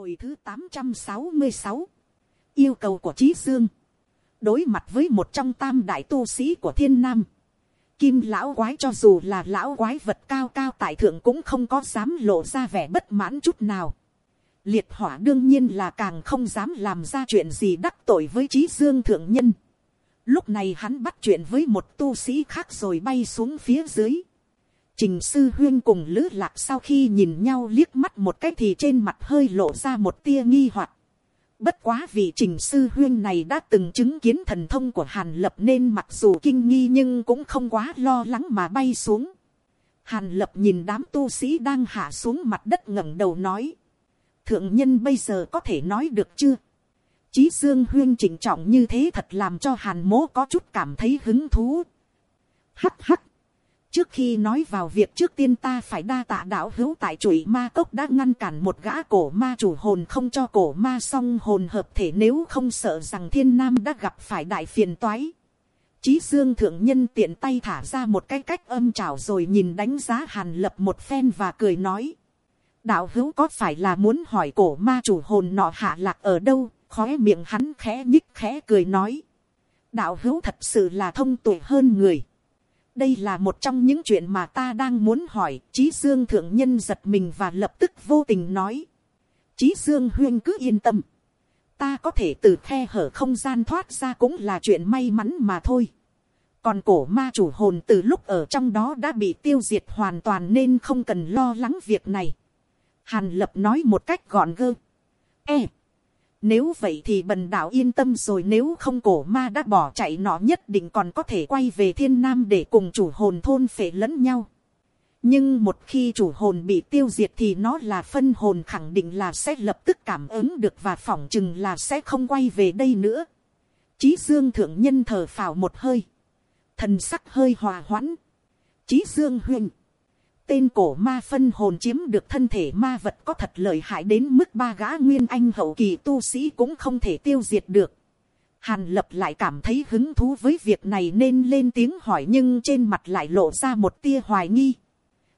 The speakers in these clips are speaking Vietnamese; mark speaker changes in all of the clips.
Speaker 1: Hồi thứ tám trăm sáu mươi sáu Yêu cầu của Trí Dương. Đối mặt với một trong tam đại tu sĩ của thiên nam. Kim lão quái cho dù là lão quái vật cao cao tại thượng cũng không có dám lộ ra vẻ bất mãn chút nào. Liệt hỏa đương nhiên là càng không dám làm ra chuyện gì đắc tội với trí dương thượng nhân. Lúc này hắn bắt chuyện với một tu sĩ khác rồi bay xuống phía dưới. Trình sư huyên cùng lữ lạc sau khi nhìn nhau liếc mắt một cái thì trên mặt hơi lộ ra một tia nghi hoặc. Bất quá vị trình sư huyên này đã từng chứng kiến thần thông của Hàn Lập nên mặc dù kinh nghi nhưng cũng không quá lo lắng mà bay xuống. Hàn Lập nhìn đám tu sĩ đang hạ xuống mặt đất ngẩng đầu nói. Thượng nhân bây giờ có thể nói được chưa? Chí Dương huyên chỉnh trọng như thế thật làm cho Hàn mố có chút cảm thấy hứng thú. Hắc hắc trước khi nói vào việc trước tiên ta phải đa tạ đạo hữu tại chuỗi ma cốc đã ngăn cản một gã cổ ma chủ hồn không cho cổ ma song hồn hợp thể nếu không sợ rằng thiên nam đã gặp phải đại phiền toái. Chí dương thượng nhân tiện tay thả ra một cái cách âm trào rồi nhìn đánh giá hàn lập một phen và cười nói. đạo hữu có phải là muốn hỏi cổ ma chủ hồn nọ hạ lạc ở đâu, khóe miệng hắn khẽ nhích khẽ cười nói. đạo hữu thật sự là thông tuệ hơn người đây là một trong những chuyện mà ta đang muốn hỏi. Chí dương thượng nhân giật mình và lập tức vô tình nói. Chí dương huyên cứ yên tâm. Ta có thể từ khe hở không gian thoát ra cũng là chuyện may mắn mà thôi. Còn cổ ma chủ hồn từ lúc ở trong đó đã bị tiêu diệt hoàn toàn nên không cần lo lắng việc này. Hàn lập nói một cách gọn gơ. E nếu vậy thì bần đạo yên tâm rồi, nếu không cổ ma đã bỏ chạy nó nhất định còn có thể quay về thiên nam để cùng chủ hồn thôn phệ lẫn nhau. Nhưng một khi chủ hồn bị tiêu diệt thì nó là phân hồn khẳng định là sẽ lập tức cảm ứng được và phỏng chừng là sẽ không quay về đây nữa. Chí Dương thượng nhân thở phào một hơi. Thần sắc hơi hòa hoãn. Chí Dương huynh tên cổ ma phân hồn chiếm được thân thể ma vật có thật lợi hại đến mức ba gã nguyên anh hậu kỳ tu sĩ cũng không thể tiêu diệt được. Hàn lập lại cảm thấy hứng thú với việc này nên lên tiếng hỏi nhưng trên mặt lại lộ ra một tia hoài nghi.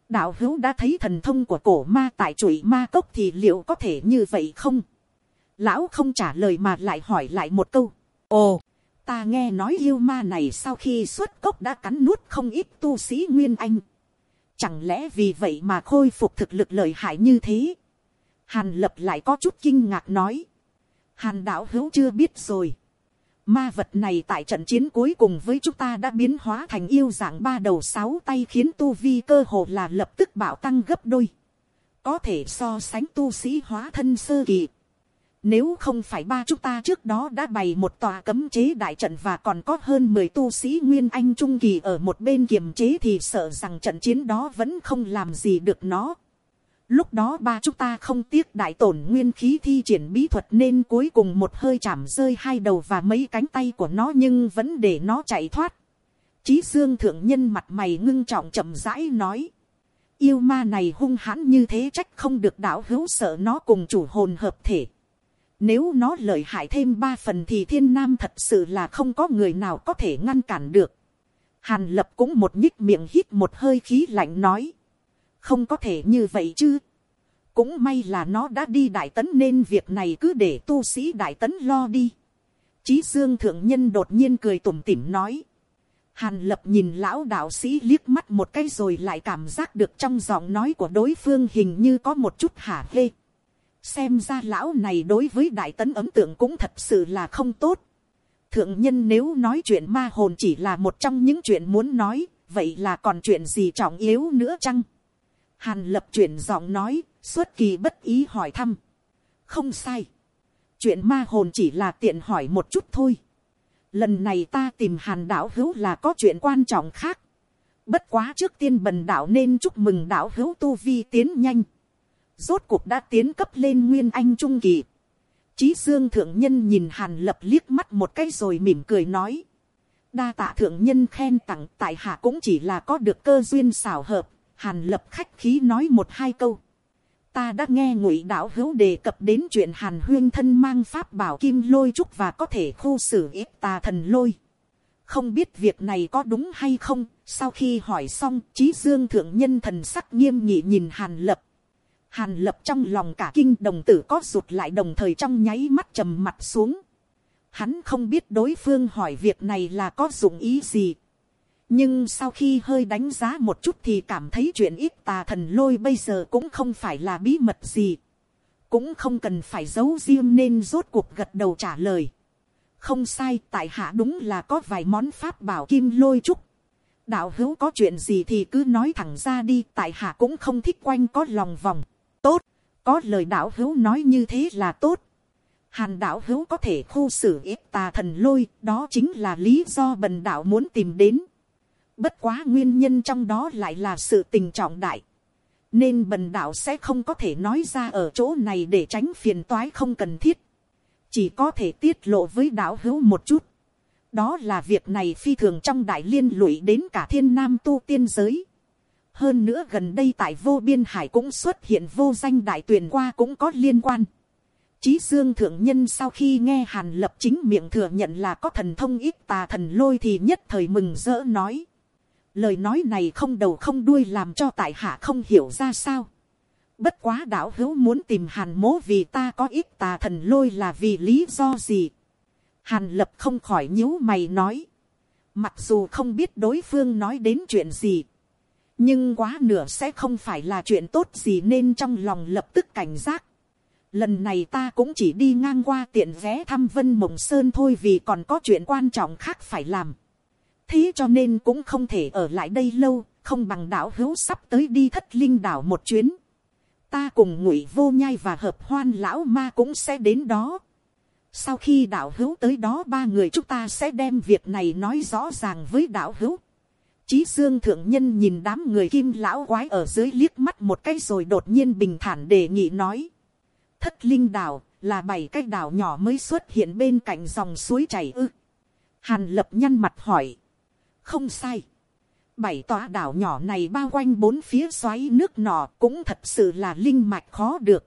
Speaker 1: Đạo hữu đã thấy thần thông của cổ ma tại chuỗi ma cốc thì liệu có thể như vậy không? Lão không trả lời mà lại hỏi lại một câu. Ồ, ta nghe nói yêu ma này sau khi xuất cốc đã cắn nuốt không ít tu sĩ nguyên anh Chẳng lẽ vì vậy mà khôi phục thực lực lợi hại như thế? Hàn lập lại có chút kinh ngạc nói. Hàn đạo hữu chưa biết rồi. Ma vật này tại trận chiến cuối cùng với chúng ta đã biến hóa thành yêu dạng ba đầu sáu tay khiến tu vi cơ hồ là lập tức bảo tăng gấp đôi. Có thể so sánh tu sĩ hóa thân sơ kỳ. Nếu không phải ba chúng ta trước đó đã bày một tòa cấm chế đại trận và còn có hơn 10 tu sĩ Nguyên Anh Trung Kỳ ở một bên kiềm chế thì sợ rằng trận chiến đó vẫn không làm gì được nó. Lúc đó ba chúng ta không tiếc đại tổn nguyên khí thi triển bí thuật nên cuối cùng một hơi chạm rơi hai đầu và mấy cánh tay của nó nhưng vẫn để nó chạy thoát. Chí Dương thượng nhân mặt mày ngưng trọng chậm rãi nói. Yêu ma này hung hãn như thế trách không được đạo hữu sợ nó cùng chủ hồn hợp thể. Nếu nó lợi hại thêm ba phần thì thiên nam thật sự là không có người nào có thể ngăn cản được. Hàn lập cũng một nhích miệng hít một hơi khí lạnh nói. Không có thể như vậy chứ. Cũng may là nó đã đi đại tấn nên việc này cứ để tu sĩ đại tấn lo đi. Chí Dương thượng nhân đột nhiên cười tủm tỉm nói. Hàn lập nhìn lão đạo sĩ liếc mắt một cái rồi lại cảm giác được trong giọng nói của đối phương hình như có một chút hả hê xem ra lão này đối với đại tấn ấn tượng cũng thật sự là không tốt. thượng nhân nếu nói chuyện ma hồn chỉ là một trong những chuyện muốn nói, vậy là còn chuyện gì trọng yếu nữa chăng? hàn lập chuyện giọng nói, xuất kỳ bất ý hỏi thăm. không sai. chuyện ma hồn chỉ là tiện hỏi một chút thôi. lần này ta tìm hàn đạo hữu là có chuyện quan trọng khác. bất quá trước tiên bần đạo nên chúc mừng đạo hữu tu vi tiến nhanh rốt cuộc đã tiến cấp lên nguyên anh trung kỳ. Chí Dương thượng nhân nhìn Hàn Lập liếc mắt một cái rồi mỉm cười nói. Đa tạ thượng nhân khen tặng tại hạ cũng chỉ là có được cơ duyên xảo hợp. Hàn Lập khách khí nói một hai câu. Ta đã nghe ngụy đạo hữu đề cập đến chuyện Hàn Huyên thân mang pháp bảo kim lôi trúc và có thể khu xử ít tà thần lôi. Không biết việc này có đúng hay không, sau khi hỏi xong, Chí Dương thượng nhân thần sắc nghiêm nghị nhìn Hàn Lập Hàn lập trong lòng cả kinh đồng tử có rụt lại đồng thời trong nháy mắt trầm mặt xuống. Hắn không biết đối phương hỏi việc này là có dụng ý gì. Nhưng sau khi hơi đánh giá một chút thì cảm thấy chuyện ít tà thần lôi bây giờ cũng không phải là bí mật gì. Cũng không cần phải giấu riêng nên rốt cuộc gật đầu trả lời. Không sai, tại hạ đúng là có vài món pháp bảo kim lôi trúc. Đạo hữu có chuyện gì thì cứ nói thẳng ra đi, tại hạ cũng không thích quanh có lòng vòng. Tốt, có lời đạo hữu nói như thế là tốt. Hàn đạo hữu có thể khu xử ít tà thần lôi, đó chính là lý do bần đạo muốn tìm đến. Bất quá nguyên nhân trong đó lại là sự tình trọng đại. Nên bần đạo sẽ không có thể nói ra ở chỗ này để tránh phiền toái không cần thiết. Chỉ có thể tiết lộ với đạo hữu một chút. Đó là việc này phi thường trong đại liên lụy đến cả thiên nam tu tiên giới. Hơn nữa gần đây tại vô biên hải cũng xuất hiện vô danh đại tuyển qua cũng có liên quan. Chí Dương Thượng Nhân sau khi nghe Hàn Lập chính miệng thừa nhận là có thần thông ít tà thần lôi thì nhất thời mừng rỡ nói. Lời nói này không đầu không đuôi làm cho tại hạ không hiểu ra sao. Bất quá đạo hữu muốn tìm hàn mố vì ta có ít tà thần lôi là vì lý do gì. Hàn lập không khỏi nhíu mày nói. Mặc dù không biết đối phương nói đến chuyện gì. Nhưng quá nửa sẽ không phải là chuyện tốt gì nên trong lòng lập tức cảnh giác. Lần này ta cũng chỉ đi ngang qua tiện vé thăm Vân Mộng Sơn thôi vì còn có chuyện quan trọng khác phải làm thế cho nên cũng không thể ở lại đây lâu, không bằng đảo hữu sắp tới đi thất linh đảo một chuyến. Ta cùng ngụy vô nhai và hợp hoan lão ma cũng sẽ đến đó. Sau khi đảo hữu tới đó ba người chúng ta sẽ đem việc này nói rõ ràng với đảo hữu. Chí Dương Thượng Nhân nhìn đám người kim lão quái ở dưới liếc mắt một cái rồi đột nhiên bình thản đề nghị nói. Thất linh đảo là bảy cái đảo nhỏ mới xuất hiện bên cạnh dòng suối chảy ư. Hàn lập nhăn mặt hỏi không sai. Bảy tòa đảo nhỏ này bao quanh bốn phía xoáy nước nọ cũng thật sự là linh mạch khó được.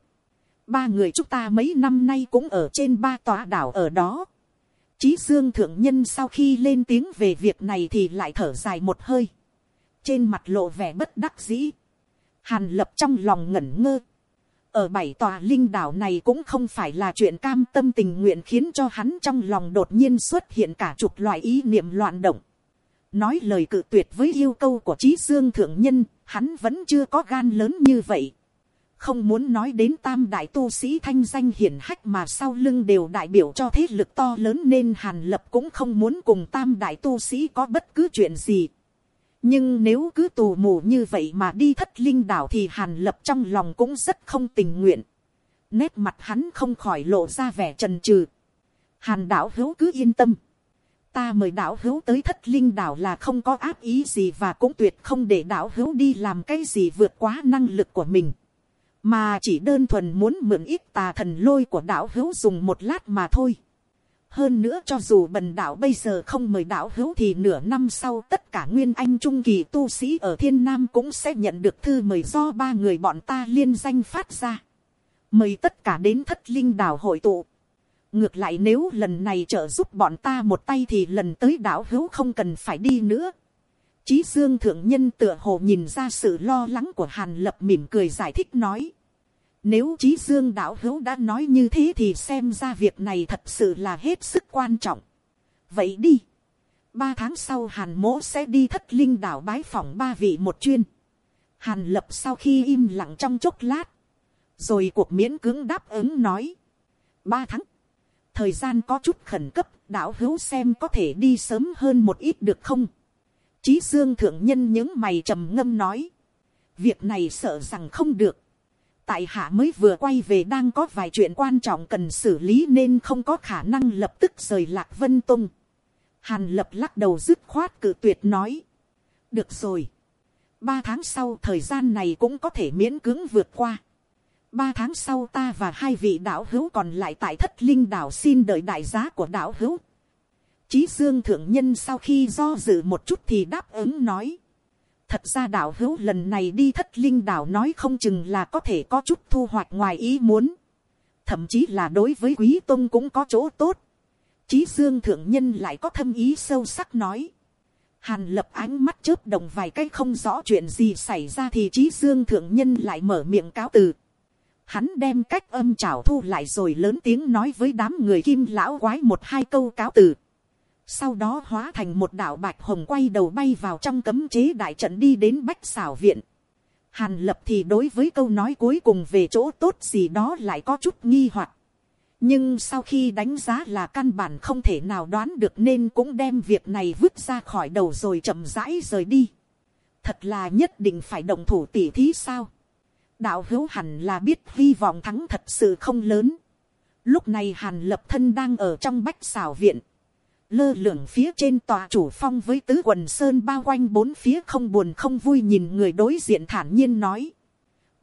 Speaker 1: Ba người chúng ta mấy năm nay cũng ở trên ba tòa đảo ở đó. Chí Dương Thượng Nhân sau khi lên tiếng về việc này thì lại thở dài một hơi. Trên mặt lộ vẻ bất đắc dĩ. Hàn lập trong lòng ngẩn ngơ. Ở bảy tòa linh đảo này cũng không phải là chuyện cam tâm tình nguyện khiến cho hắn trong lòng đột nhiên xuất hiện cả chục loại ý niệm loạn động nói lời cự tuyệt với yêu cầu của Chí dương thượng nhân, hắn vẫn chưa có gan lớn như vậy không muốn nói đến tam đại tu sĩ thanh danh hiển hách mà sau lưng đều đại biểu cho thế lực to lớn nên hàn lập cũng không muốn cùng tam đại tu sĩ có bất cứ chuyện gì. nhưng nếu cứ tù mù như vậy mà đi thất linh đảo thì hàn lập trong lòng cũng rất không tình nguyện. nét mặt hắn không khỏi lộ ra vẻ trần trừ. hàn đảo hữu cứ yên tâm ta mời đảo hữu tới thất linh đảo là không có áp ý gì và cũng tuyệt không để đảo hữu đi làm cái gì vượt quá năng lực của mình. Mà chỉ đơn thuần muốn mượn ít tà thần lôi của đạo hữu dùng một lát mà thôi. Hơn nữa cho dù bần đạo bây giờ không mời đạo hữu thì nửa năm sau tất cả nguyên anh trung kỳ tu sĩ ở thiên nam cũng sẽ nhận được thư mời do ba người bọn ta liên danh phát ra. Mời tất cả đến thất linh đảo hội tụ ngược lại nếu lần này trợ giúp bọn ta một tay thì lần tới đảo hữu không cần phải đi nữa. Chí Dương Thượng Nhân tựa hồ nhìn ra sự lo lắng của Hàn Lập mỉm cười giải thích nói. Nếu Chí Dương đạo hữu đã nói như thế thì xem ra việc này thật sự là hết sức quan trọng. Vậy đi. Ba tháng sau Hàn mỗ sẽ đi thất linh đảo bái phỏng ba vị một chuyên. Hàn Lập sau khi im lặng trong chốc lát. Rồi cuộc miễn cưỡng đáp ứng nói. Ba tháng thời gian có chút khẩn cấp, đạo hữu xem có thể đi sớm hơn một ít được không. Chí Dương thượng nhân những mày trầm ngâm nói. Việc này sợ rằng không được. Tại hạ mới vừa quay về đang có vài chuyện quan trọng cần xử lý nên không có khả năng lập tức rời lạc vân tung. Hàn lập lắc đầu dứt khoát cự tuyệt nói. Được rồi. Ba tháng sau thời gian này cũng có thể miễn cưỡng vượt qua ba tháng sau ta và hai vị đạo hữu còn lại tại thất linh đảo xin đợi đại giá của đạo hữu. Chí Dương thượng nhân sau khi do dự một chút thì đáp ứng nói. Thật ra đạo hữu lần này đi thất linh đảo nói không chừng là có thể có chút thu hoạch ngoài ý muốn. Thậm chí là đối với quý tông cũng có chỗ tốt. Chí Dương thượng nhân lại có thâm ý sâu sắc nói. Hàn lập ánh mắt chớp đồng vài cái không rõ chuyện gì xảy ra thì Chí Dương thượng nhân lại mở miệng cáo từ hắn đem cách âm trảo thu lại rồi lớn tiếng nói với đám người kim lão quái một hai câu cáo từ. Sau đó hóa thành một đạo bạch hồng quay đầu bay vào trong cấm chế đại trận đi đến bách xảo viện. Hàn lập thì đối với câu nói cuối cùng về chỗ tốt gì đó lại có chút nghi hoặc nhưng sau khi đánh giá là căn bản không thể nào đoán được nên cũng đem việc này vứt ra khỏi đầu rồi chậm rãi rời đi. thật là nhất định phải động thủ tỉ thí sao. đạo hữu hẳn là biết hy vọng thắng thật sự không lớn. lúc này hàn lập thân đang ở trong bách xảo viện lơ lửng phía trên tòa chủ phong với tứ quần sơn bao quanh bốn phía không buồn không vui nhìn người đối diện thản nhiên nói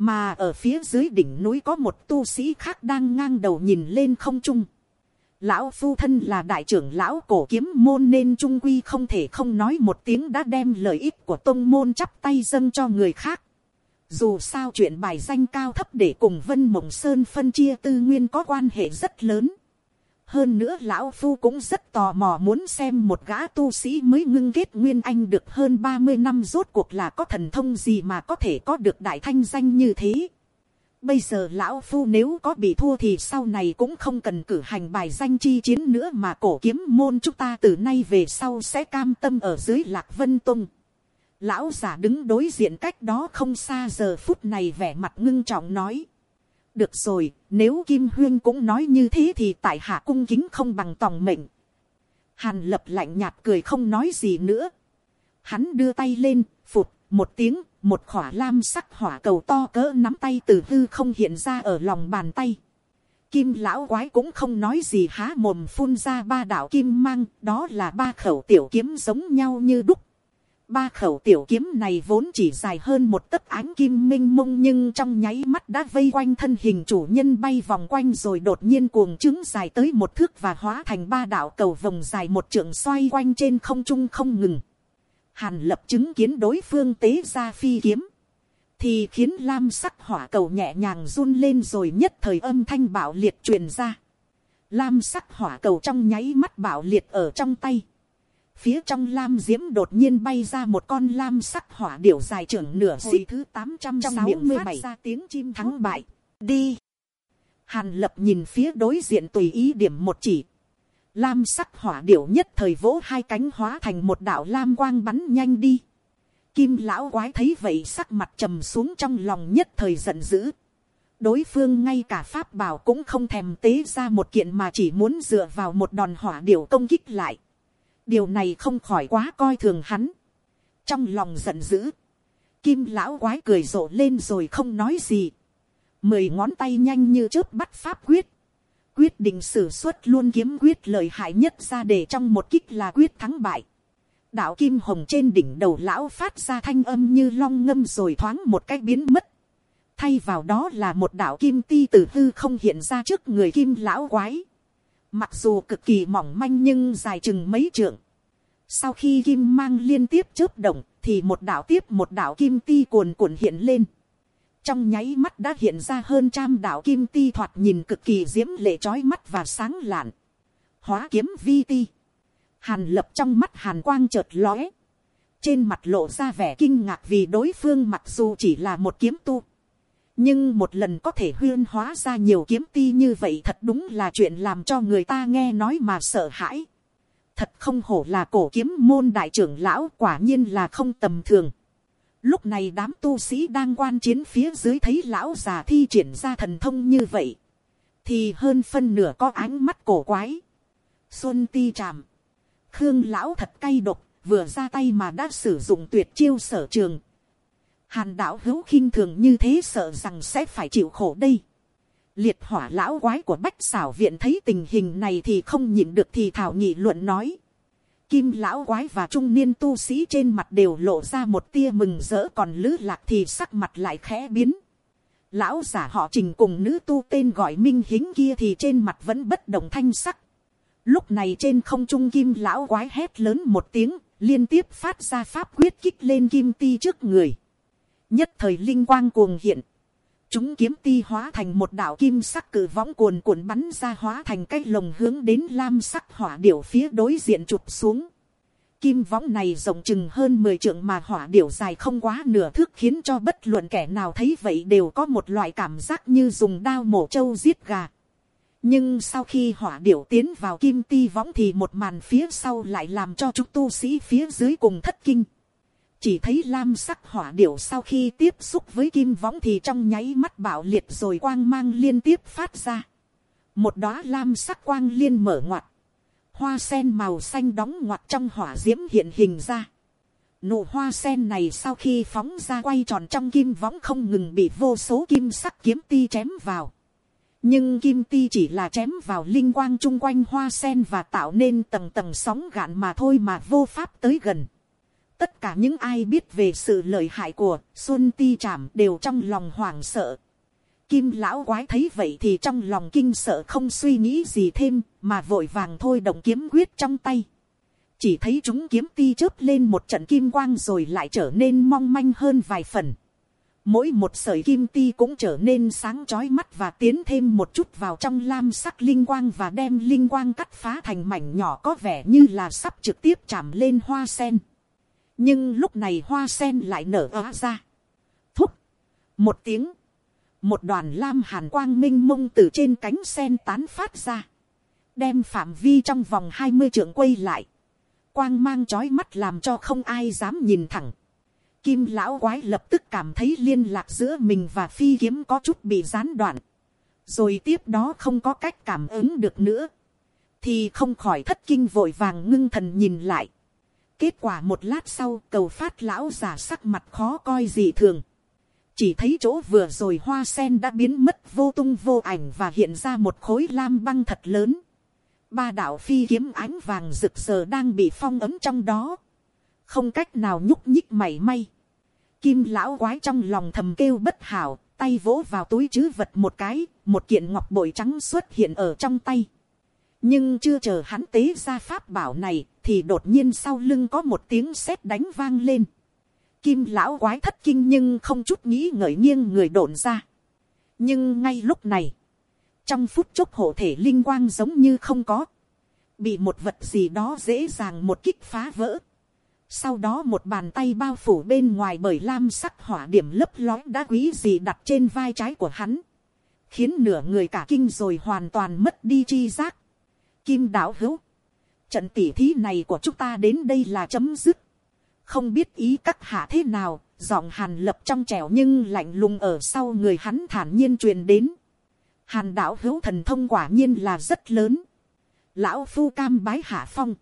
Speaker 1: mà ở phía dưới đỉnh núi có một tu sĩ khác đang ngang đầu nhìn lên không trung. Lão phu thân là đại trưởng lão cổ kiếm môn nên trung quy không thể không nói một tiếng đã đem lợi ích của tôn môn chắp tay dâng cho người khác. Dù sao chuyện bài danh cao thấp để cùng Vân Mộng Sơn phân chia tư nguyên có quan hệ rất lớn hơn nữa lão phu cũng rất tò mò muốn xem một gã tu sĩ mới ngưng kết nguyên anh được hơn ba mươi năm, rốt cuộc là có thần thông gì mà có thể có được đại thanh danh như thế. Bây giờ lão phu nếu có bị thua thì sau này cũng không cần cử hành bài danh chi chiến nữa mà cổ kiếm môn chúng ta từ nay về sau sẽ cam tâm ở dưới lạc vân tung. Lão giả đứng đối diện cách đó không xa giờ phút này vẻ mặt ngưng trọng nói được rồi, nếu Kim Huyên cũng nói như thế thì tại hạ cung kính không bằng tòng mệnh. Hàn lập lạnh nhạt cười không nói gì nữa. Hắn đưa tay lên, phụt, một tiếng, một khỏa lam sắc hỏa cầu to cỡ nắm tay từ hư không hiện ra ở lòng bàn tay. Kim lão quái cũng không nói gì há mồm phun ra ba đạo kim mang, đó là ba khẩu tiểu kiếm giống nhau như đúc. Ba khẩu tiểu kiếm này vốn chỉ dài hơn một tấc ánh kim minh mông nhưng trong nháy mắt đã vây quanh thân hình chủ nhân bay vòng quanh rồi đột nhiên cuồng trứng dài tới một thước và hóa thành ba đạo cầu vòng dài một trượng xoay quanh trên không trung không ngừng. Hàn lập chứng kiến đối phương tế ra phi kiếm. Thì khiến lam sắc hỏa cầu nhẹ nhàng run lên rồi nhất thời âm thanh bạo liệt truyền ra. Lam sắc hỏa cầu trong nháy mắt bạo liệt ở trong tay Phía trong lam diễm đột nhiên bay ra một con lam sắc hỏa điểu dài trưởng nửa xị thứ tám trăm sáu mươi bảy ra tiếng chim thắng bại. Đi. Hàn lập nhìn phía đối diện tùy ý điểm một chỉ. Lam sắc hỏa điểu nhất thời vỗ hai cánh hóa thành một đạo lam quang bắn nhanh đi. Kim lão quái thấy vậy sắc mặt trầm xuống trong lòng nhất thời giận dữ. Đối phương ngay cả pháp bảo cũng không thèm tế ra một kiện mà chỉ muốn dựa vào một đòn hỏa điểu công kích lại điều này không khỏi quá coi thường hắn. trong lòng giận dữ, kim lão quái cười rộ lên rồi không nói gì. mười ngón tay nhanh như chớp bắt pháp quyết. quyết định xử suất luôn kiếm quyết lợi hại nhất ra để trong một kích là quyết thắng bại. đạo kim hồng trên đỉnh đầu lão phát ra thanh âm như long ngâm rồi thoáng một cái biến mất. thay vào đó là một đạo kim ti từ hư không hiện ra trước người kim lão quái Mặc dù cực kỳ mỏng manh nhưng dài chừng mấy trượng. Sau khi kim mang liên tiếp chớp động, thì một đảo tiếp một đảo kim ti cuồn cuộn hiện lên. Trong nháy mắt đã hiện ra hơn trăm đảo kim ti thoạt nhìn cực kỳ diễm lệ trói mắt và sáng lạn. Hóa kiếm vi ti. Hàn lập trong mắt hàn quang chợt lóe. Trên mặt lộ ra vẻ kinh ngạc vì đối phương mặc dù chỉ là một kiếm tu nhưng một lần có thể huyên hóa ra nhiều kiếm ti như vậy thật đúng là chuyện làm cho người ta nghe nói mà sợ hãi. Thật không hổ là cổ kiếm môn đại trưởng lão quả nhiên là không tầm thường. Lúc này đám tu sĩ đang quan chiến phía dưới thấy lão già thi triển ra thần thông như vậy. Thì hơn phân nửa có ánh mắt cổ quái. Xuân ti chạm. Khương lão thật cay độc, vừa ra tay mà đã sử dụng tuyệt chiêu sở trường, hàn đạo hữu khinh thường như thế sợ rằng sẽ phải chịu khổ đây. liệt hỏa lão quái của bách xảo viện thấy tình hình này thì không nhịn được thì thảo nghị luận nói. kim lão quái và trung niên tu sĩ trên mặt đều lộ ra một tia mừng rỡ còn lữ lạc thì sắc mặt lại khẽ biến. lão giả họ trình cùng nữ tu tên gọi minh hính kia thì trên mặt vẫn bất động thanh sắc. lúc này trên không trung kim lão quái hét lớn một tiếng, liên tiếp phát ra pháp quyết kích lên kim ti trước người nhất thời linh quang cuồng hiện, chúng kiếm ti hóa thành một đạo kim sắc cử võng cuồn cuộn bắn ra hóa thành cái lồng hướng đến lam sắc hỏa điểu phía đối diện chụp xuống. Kim võng này rộng chừng hơn mười trượng mà hỏa điểu dài không quá nửa thước khiến cho bất luận kẻ nào thấy vậy đều có một loại cảm giác như dùng đao mổ trâu giết gà. Nhưng sau khi hỏa điểu tiến vào kim ti võng thì một màn phía sau lại làm cho chúng tu sĩ phía dưới cùng thất kinh. Chỉ thấy lam sắc hỏa điểu sau khi tiếp xúc với kim võng thì trong nháy mắt bạo liệt rồi quang mang liên tiếp phát ra. Một đóa lam sắc quang liên mở ngoặt hoa sen màu xanh đóng ngoặt trong hỏa diễm hiện hình ra. Nụ hoa sen này sau khi phóng ra quay tròn trong kim võng không ngừng bị vô số kim sắc kiếm ti chém vào. Nhưng kim ti chỉ là chém vào linh quang chung quanh hoa sen và tạo nên tầng tầng sóng gạn mà thôi mà vô pháp tới gần. Tất cả những ai biết về sự lợi hại của Xuân Ti Trảm đều trong lòng hoảng sợ Kim lão quái thấy vậy thì trong lòng kinh sợ không suy nghĩ gì thêm, mà vội vàng thôi động kiếm quyết trong tay. Chỉ thấy chúng kiếm ti chớp lên một trận kim quang rồi lại trở nên mong manh hơn vài phần. Mỗi một sợi kim ti cũng trở nên sáng chói mắt và tiến thêm một chút vào trong lam sắc linh quang và đem linh quang cắt phá thành mảnh nhỏ có vẻ như là sắp trực tiếp chạm lên hoa sen. Nhưng lúc này hoa sen lại nở ớ ra. Thúc. Một tiếng một đoàn lam hàn quang minh mông từ trên cánh sen tán phát ra, đem phạm vi trong vòng hai mươi trượng quay lại, quang mang trói mắt làm cho không ai dám nhìn thẳng. Kim lão quái lập tức cảm thấy liên lạc giữa mình và phi kiếm có chút bị gián đoạn, rồi tiếp đó không có cách cảm ứng được nữa, thì không khỏi thất kinh vội vàng ngưng thần nhìn lại. Kết quả một lát sau cầu phát lão giả sắc mặt khó coi gì thường chỉ thấy chỗ vừa rồi hoa sen đã biến mất vô tung vô ảnh và hiện ra một khối lam băng thật lớn. Ba đạo phi kiếm ánh vàng rực rỡ đang bị phong ấm trong đó. Không cách nào nhúc nhích mảy may. Kim lão quái trong lòng thầm kêu bất hảo, tay vỗ vào túi chứ vật một cái, một kiện ngọc bội trắng xuất hiện ở trong tay. Nhưng chưa chờ hắn tế ra pháp bảo này, thì đột nhiên sau lưng có một tiếng sét đánh vang lên Kim lão quái thất kinh nhưng không chút nghĩ ngợi nghiêng người đổn ra. Nhưng ngay lúc này, trong phút chốc hộ thể linh quang giống như không có. Bị một vật gì đó dễ dàng một kích phá vỡ. Sau đó một bàn tay bao phủ bên ngoài bởi lam sắc hỏa điểm lấp lói đá quý gì đặt trên vai trái của hắn. Khiến nửa người cả kinh rồi hoàn toàn mất đi chi giác. Kim đạo hữu. Trận tỉ thí này của chúng ta đến đây là chấm dứt không biết ý các hạ thế nào, giọng hàn lập trong trẻo nhưng lạnh lùng ở sau người hắn thản nhiên truyền đến. Hàn đạo hữu thần thông quả nhiên là rất lớn. Lão phu cam bái hạ phong.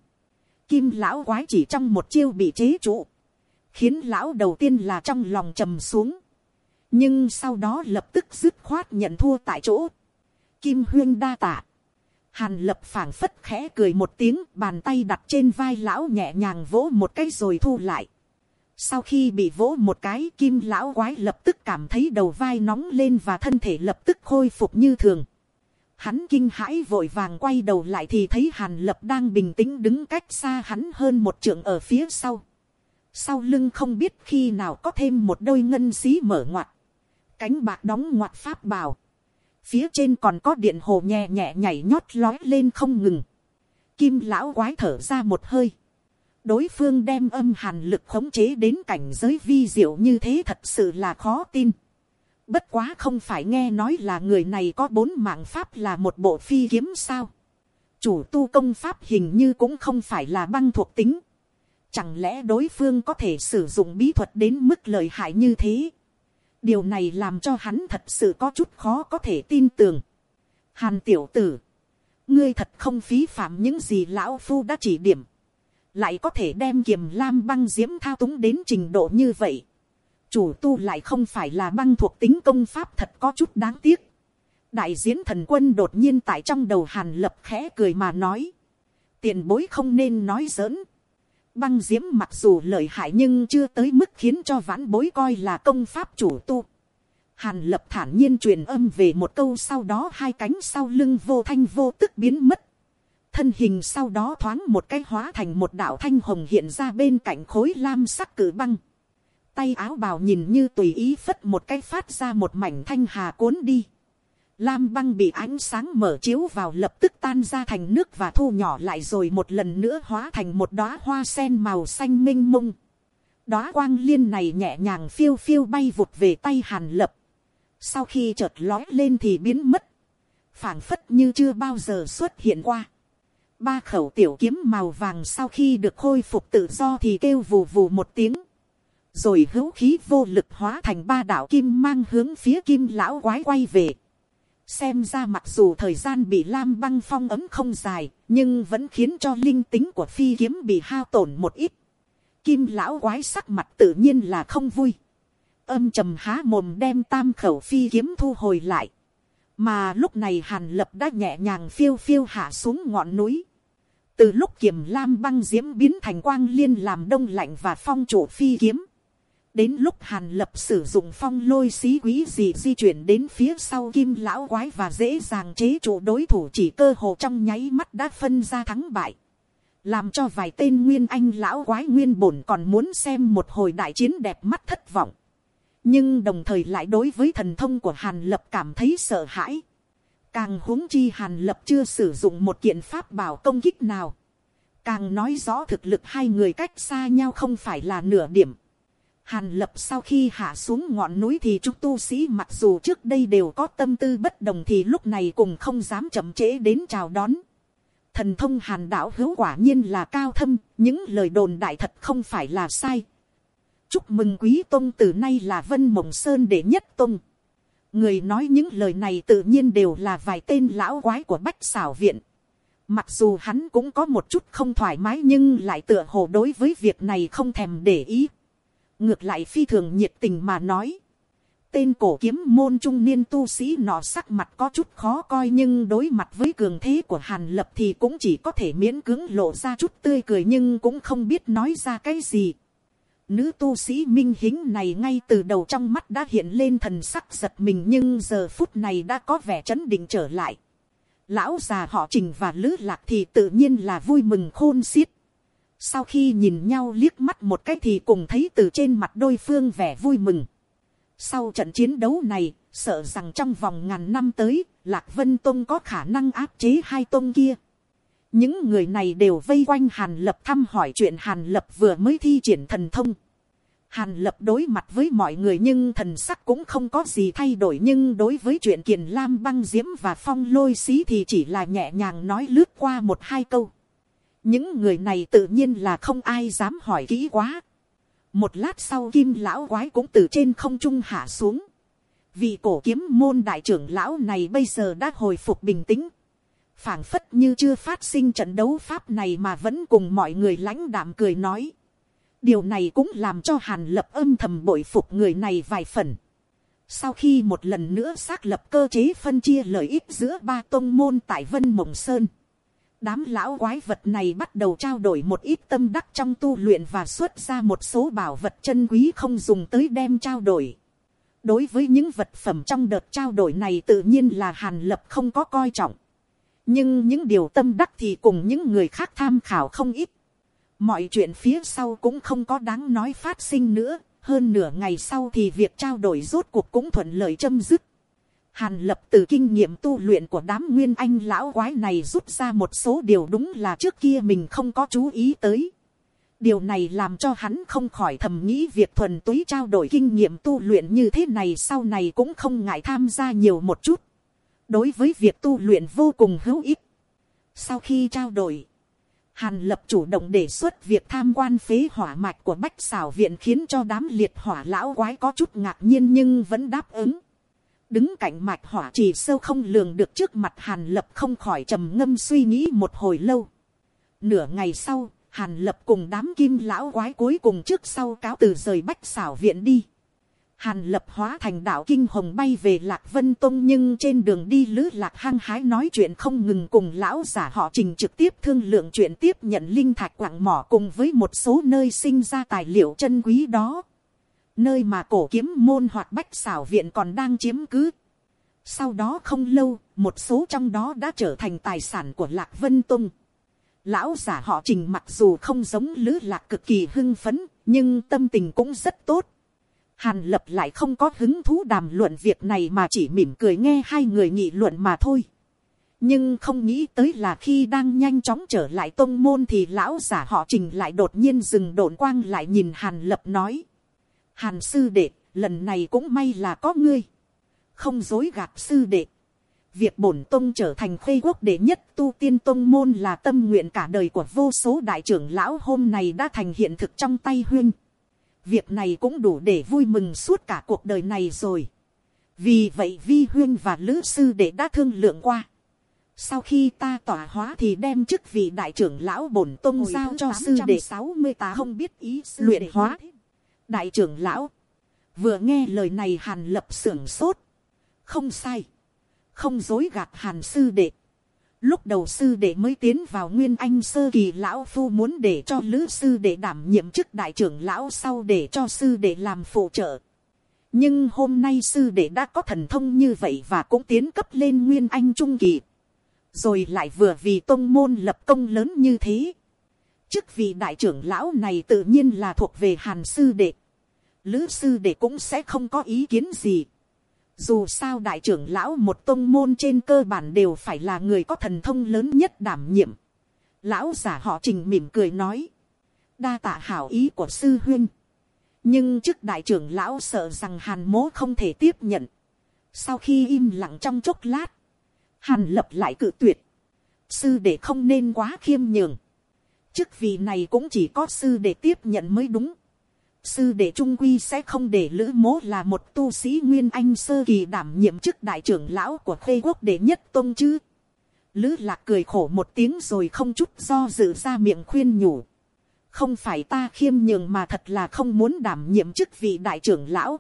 Speaker 1: Kim lão quái chỉ trong một chiêu bị chế trụ. Khiến lão đầu tiên là trong lòng trầm xuống. Nhưng sau đó lập tức dứt khoát nhận thua tại chỗ. Kim huyên đa tạ. Hàn lập phảng phất khẽ cười một tiếng, bàn tay đặt trên vai lão nhẹ nhàng vỗ một cái rồi thu lại. Sau khi bị vỗ một cái, kim lão quái lập tức cảm thấy đầu vai nóng lên và thân thể lập tức khôi phục như thường. Hắn kinh hãi vội vàng quay đầu lại thì thấy hàn lập đang bình tĩnh đứng cách xa hắn hơn một trượng ở phía sau. Sau lưng không biết khi nào có thêm một đôi ngân xí mở ngoặt. Cánh bạc đóng ngoặt pháp bào Phía trên còn có điện hồ nhẹ nhẹ nhảy nhót lói lên không ngừng. Kim lão quái thở ra một hơi. Đối phương đem âm hàn lực khống chế đến cảnh giới vi diệu như thế thật sự là khó tin. Bất quá không phải nghe nói là người này có bốn mạng pháp là một bộ phi kiếm sao. Chủ tu công pháp hình như cũng không phải là băng thuộc tính. Chẳng lẽ đối phương có thể sử dụng bí thuật đến mức lợi hại như thế điều này làm cho hắn thật sự có chút khó có thể tin tưởng. hàn tiểu tử, ngươi thật không phí phạm những gì lão phu đã chỉ điểm, lại có thể đem kiềm lam băng diễm thao túng đến trình độ như vậy. chủ tu lại không phải là băng thuộc tính công pháp thật có chút đáng tiếc. đại diễn thần quân đột nhiên tại trong đầu hàn lập khẽ cười mà nói, tiền bối không nên nói giỡn, Băng diễm mặc dù lợi hại nhưng chưa tới mức khiến cho vãn bối coi là công pháp chủ tu. Hàn lập thản nhiên truyền âm về một câu sau đó hai cánh sau lưng vô thanh vô tức biến mất. Thân hình sau đó thoáng một cái hóa thành một đạo thanh hồng hiện ra bên cạnh khối lam sắc cử băng. Tay áo bào nhìn như tùy ý phất một cái phát ra một mảnh thanh hà cuốn đi lam băng bị ánh sáng mở chiếu vào lập tức tan ra thành nước và thu nhỏ lại rồi một lần nữa hóa thành một đóa hoa sen màu xanh minh mông. đóa quang liên này nhẹ nhàng phiêu phiêu bay vụt về tay hàn lập. sau khi chợt lói lên thì biến mất, phảng phất như chưa bao giờ xuất hiện qua. ba khẩu tiểu kiếm màu vàng sau khi được khôi phục tự do thì kêu vù vù một tiếng rồi hữu khí vô lực hóa thành ba đạo kim mang hướng phía kim lão quái quay về xem ra mặc dù thời gian bị lam băng phong ấm không dài, nhưng vẫn khiến cho linh tính của phi kiếm bị hao tổn một ít. Kim lão quái sắc mặt tự nhiên là không vui. Âm trầm há mồm đem tam khẩu phi kiếm thu hồi lại. Mà lúc này hàn lập đã nhẹ nhàng phiêu phiêu hạ xuống ngọn núi. Từ lúc kiềm lam băng diễm biến thành quang liên làm đông lạnh và phong chủ phi kiếm đến lúc hàn lập sử dụng phong lôi xí quý gì di chuyển đến phía sau kim lão quái và dễ dàng chế trụ đối thủ chỉ cơ hồ trong nháy mắt đã phân ra thắng bại. Làm cho vài tên nguyên anh lão quái nguyên bổn còn muốn xem một hồi đại chiến đẹp mắt thất vọng. Nhưng đồng thời lại đối với thần thông của hàn lập cảm thấy sợ hãi. Càng huống chi hàn lập chưa sử dụng một kiện pháp bảo công kích nào. Càng nói rõ thực lực hai người cách xa nhau không phải là nửa điểm. Hàn lập sau khi hạ xuống ngọn núi thì chúng tu sĩ mặc dù trước đây đều có tâm tư bất đồng thì lúc này cùng không dám chậm trễ đến chào đón. Thần thông hàn đảo hữu quả nhiên là cao thâm, những lời đồn đại thật không phải là sai. Chúc mừng quý tông từ nay là Vân Mộng Sơn đệ nhất tông. Người nói những lời này tự nhiên đều là vài tên lão quái của Bách xảo viện. Mặc dù hắn cũng có một chút không thoải mái nhưng lại tựa hồ đối với việc này không thèm để ý ngược lại phi thường nhiệt tình mà nói. Tên cổ kiếm môn trung niên tu sĩ nọ sắc mặt có chút khó coi nhưng đối mặt với cường thế của Hàn Lập thì cũng chỉ có thể miễn cưỡng lộ ra chút tươi cười nhưng cũng không biết nói ra cái gì. Nữ tu sĩ minh hính này ngay từ đầu trong mắt đã hiện lên thần sắc giật mình nhưng giờ phút này đã có vẻ chấn định trở lại. Lão già họ trình và lữ lạc thì tự nhiên là vui mừng khôn xiết sau khi nhìn nhau liếc mắt một cái thì cùng thấy từ trên mặt đôi phương vẻ vui mừng. Sau trận chiến đấu này, sợ rằng trong vòng ngàn năm tới, Lạc Vân Tông có khả năng áp chế hai tông kia. Những người này đều vây quanh Hàn Lập thăm hỏi chuyện Hàn Lập vừa mới thi triển thần thông. Hàn Lập đối mặt với mọi người nhưng thần sắc cũng không có gì thay đổi nhưng đối với chuyện Kiền Lam băng diễm và phong lôi xí thì chỉ là nhẹ nhàng nói lướt qua một hai câu những người này tự nhiên là không ai dám hỏi kỹ quá. một lát sau kim lão quái cũng từ trên không trung hạ xuống. vì cổ kiếm môn đại trưởng lão này bây giờ đã hồi phục bình tĩnh. phảng phất như chưa phát sinh trận đấu pháp này mà vẫn cùng mọi người lãnh đạm cười nói. điều này cũng làm cho hàn lập âm thầm bội phục người này vài phần. sau khi một lần nữa xác lập cơ chế phân chia lợi ích giữa ba tôn môn tại vân mộng sơn Đám lão quái vật này bắt đầu trao đổi một ít tâm đắc trong tu luyện và xuất ra một số bảo vật chân quý không dùng tới đem trao đổi. Đối với những vật phẩm trong đợt trao đổi này tự nhiên là hàn lập không có coi trọng. Nhưng những điều tâm đắc thì cùng những người khác tham khảo không ít. Mọi chuyện phía sau cũng không có đáng nói phát sinh nữa. Hơn nửa ngày sau thì việc trao đổi rốt cuộc cũng thuận lợi châm dứt. Hàn lập từ kinh nghiệm tu luyện của đám nguyên anh lão quái này rút ra một số điều đúng là trước kia mình không có chú ý tới. Điều này làm cho hắn không khỏi thầm nghĩ việc thuần túy trao đổi kinh nghiệm tu luyện như thế này sau này cũng không ngại tham gia nhiều một chút. Đối với việc tu luyện vô cùng hữu ích. Sau khi trao đổi, Hàn lập chủ động đề xuất việc tham quan phế hỏa mạch của bách xảo viện khiến cho đám liệt hỏa lão quái có chút ngạc nhiên nhưng vẫn đáp ứng đứng cạnh mạch hỏa chỉ sâu không lường được trước mặt hàn lập không khỏi trầm ngâm suy nghĩ một hồi lâu. Nửa ngày sau, hàn lập cùng đám kim lão quái cuối cùng trước sau cáo từ rời bách xảo viện đi. Hàn lập hóa thành đạo kinh hồng bay về lạc vân tông nhưng trên đường đi lữ lạc hăng hái nói chuyện không ngừng cùng lão giả họ trình trực tiếp thương lượng chuyện tiếp nhận linh thạch quảng mỏ cùng với một số nơi sinh ra tài liệu chân quý đó nơi mà cổ kiếm môn hoặc bách xảo viện còn đang chiếm cứ. Sau đó không lâu, một số trong đó đã trở thành tài sản của Lạc Vân Tông. Lão giả họ trình mặc dù không giống lứ lạc cực kỳ hưng phấn, nhưng tâm tình cũng rất tốt. Hàn lập lại không có hứng thú đàm luận việc này mà chỉ mỉm cười nghe hai người nghị luận mà thôi. Nhưng không nghĩ tới là khi đang nhanh chóng trở lại tông môn thì lão giả họ trình lại đột nhiên dừng đồn quang lại nhìn hàn lập nói. Hàn sư đệ, lần này cũng may là có ngươi. Không dối gạt sư đệ. Việc bổn tông trở thành khuê quốc đệ nhất tu tiên tông môn là tâm nguyện cả đời của vô số đại trưởng lão hôm nay đã thành hiện thực trong tay huyên. Việc này cũng đủ để vui mừng suốt cả cuộc đời này rồi. Vì vậy Vi Huyên và Lữ Sư Đệ đã thương lượng qua. Sau khi ta tỏa hóa thì đem chức vị đại trưởng lão bổn tông giao cho sư đệ sáu mươi tám không biết ý sư luyện hóa. Đại trưởng lão. Vừa nghe lời này hàn lập sưởng sốt. Không sai. Không dối gạt hàn sư đệ. Lúc đầu sư đệ mới tiến vào nguyên anh sơ kỳ lão phu muốn để cho lữ sư đệ đảm nhiệm chức đại trưởng lão sau để cho sư đệ làm phụ trợ. Nhưng hôm nay sư đệ đã có thần thông như vậy và cũng tiến cấp lên nguyên anh trung kỳ. Rồi lại vừa vì tông môn lập công lớn như thế. Chức vị đại trưởng lão này tự nhiên là thuộc về hàn sư đệ. Lữ sư đệ cũng sẽ không có ý kiến gì. Dù sao đại trưởng lão một tông môn trên cơ bản đều phải là người có thần thông lớn nhất đảm nhiệm. Lão giả họ trình mỉm cười nói. Đa tạ hảo ý của sư huyên. Nhưng chức đại trưởng lão sợ rằng hàn mố không thể tiếp nhận. Sau khi im lặng trong chốc lát. Hàn lập lại cự tuyệt. Sư đệ không nên quá khiêm nhường. Chức vị này cũng chỉ có sư đệ tiếp nhận mới đúng sư đệ trung quy sẽ không để lữ mố là một tu sĩ nguyên anh sơ kỳ đảm nhiệm chức đại trưởng lão của khê quốc đệ nhất tôn chứ. lữ lạc cười khổ một tiếng rồi không chút do dự ra miệng khuyên nhủ. không phải ta khiêm nhường mà thật là không muốn đảm nhiệm chức vị đại trưởng lão.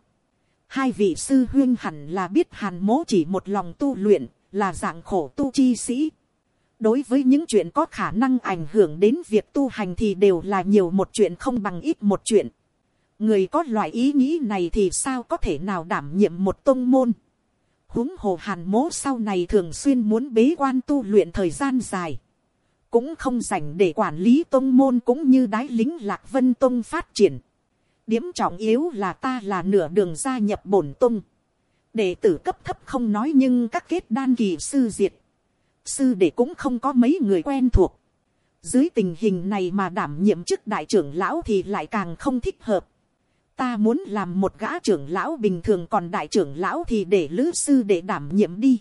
Speaker 1: hai vị sư huyên hẳn là biết hàn mố chỉ một lòng tu luyện, là dạng khổ tu chi sĩ đối với những chuyện có khả năng ảnh hưởng đến việc tu hành thì đều là nhiều một chuyện không bằng ít một chuyện người có loại ý nghĩ này thì sao có thể nào đảm nhiệm một tôn môn. húng hồ hàn mố sau này thường xuyên muốn bế quan tu luyện thời gian dài. cũng không dành để quản lý tôn môn cũng như đái lính lạc vân tôn phát triển. điểm trọng yếu là ta là nửa đường gia nhập bổn tôn. đệ tử cấp thấp không nói nhưng các kết đan kỳ sư diệt sư đệ cũng không có mấy người quen thuộc. Dưới tình hình này mà đảm nhiệm chức đại trưởng lão thì lại càng không thích hợp ta muốn làm một gã trưởng lão bình thường còn đại trưởng lão thì để lữ sư để đảm nhiệm đi.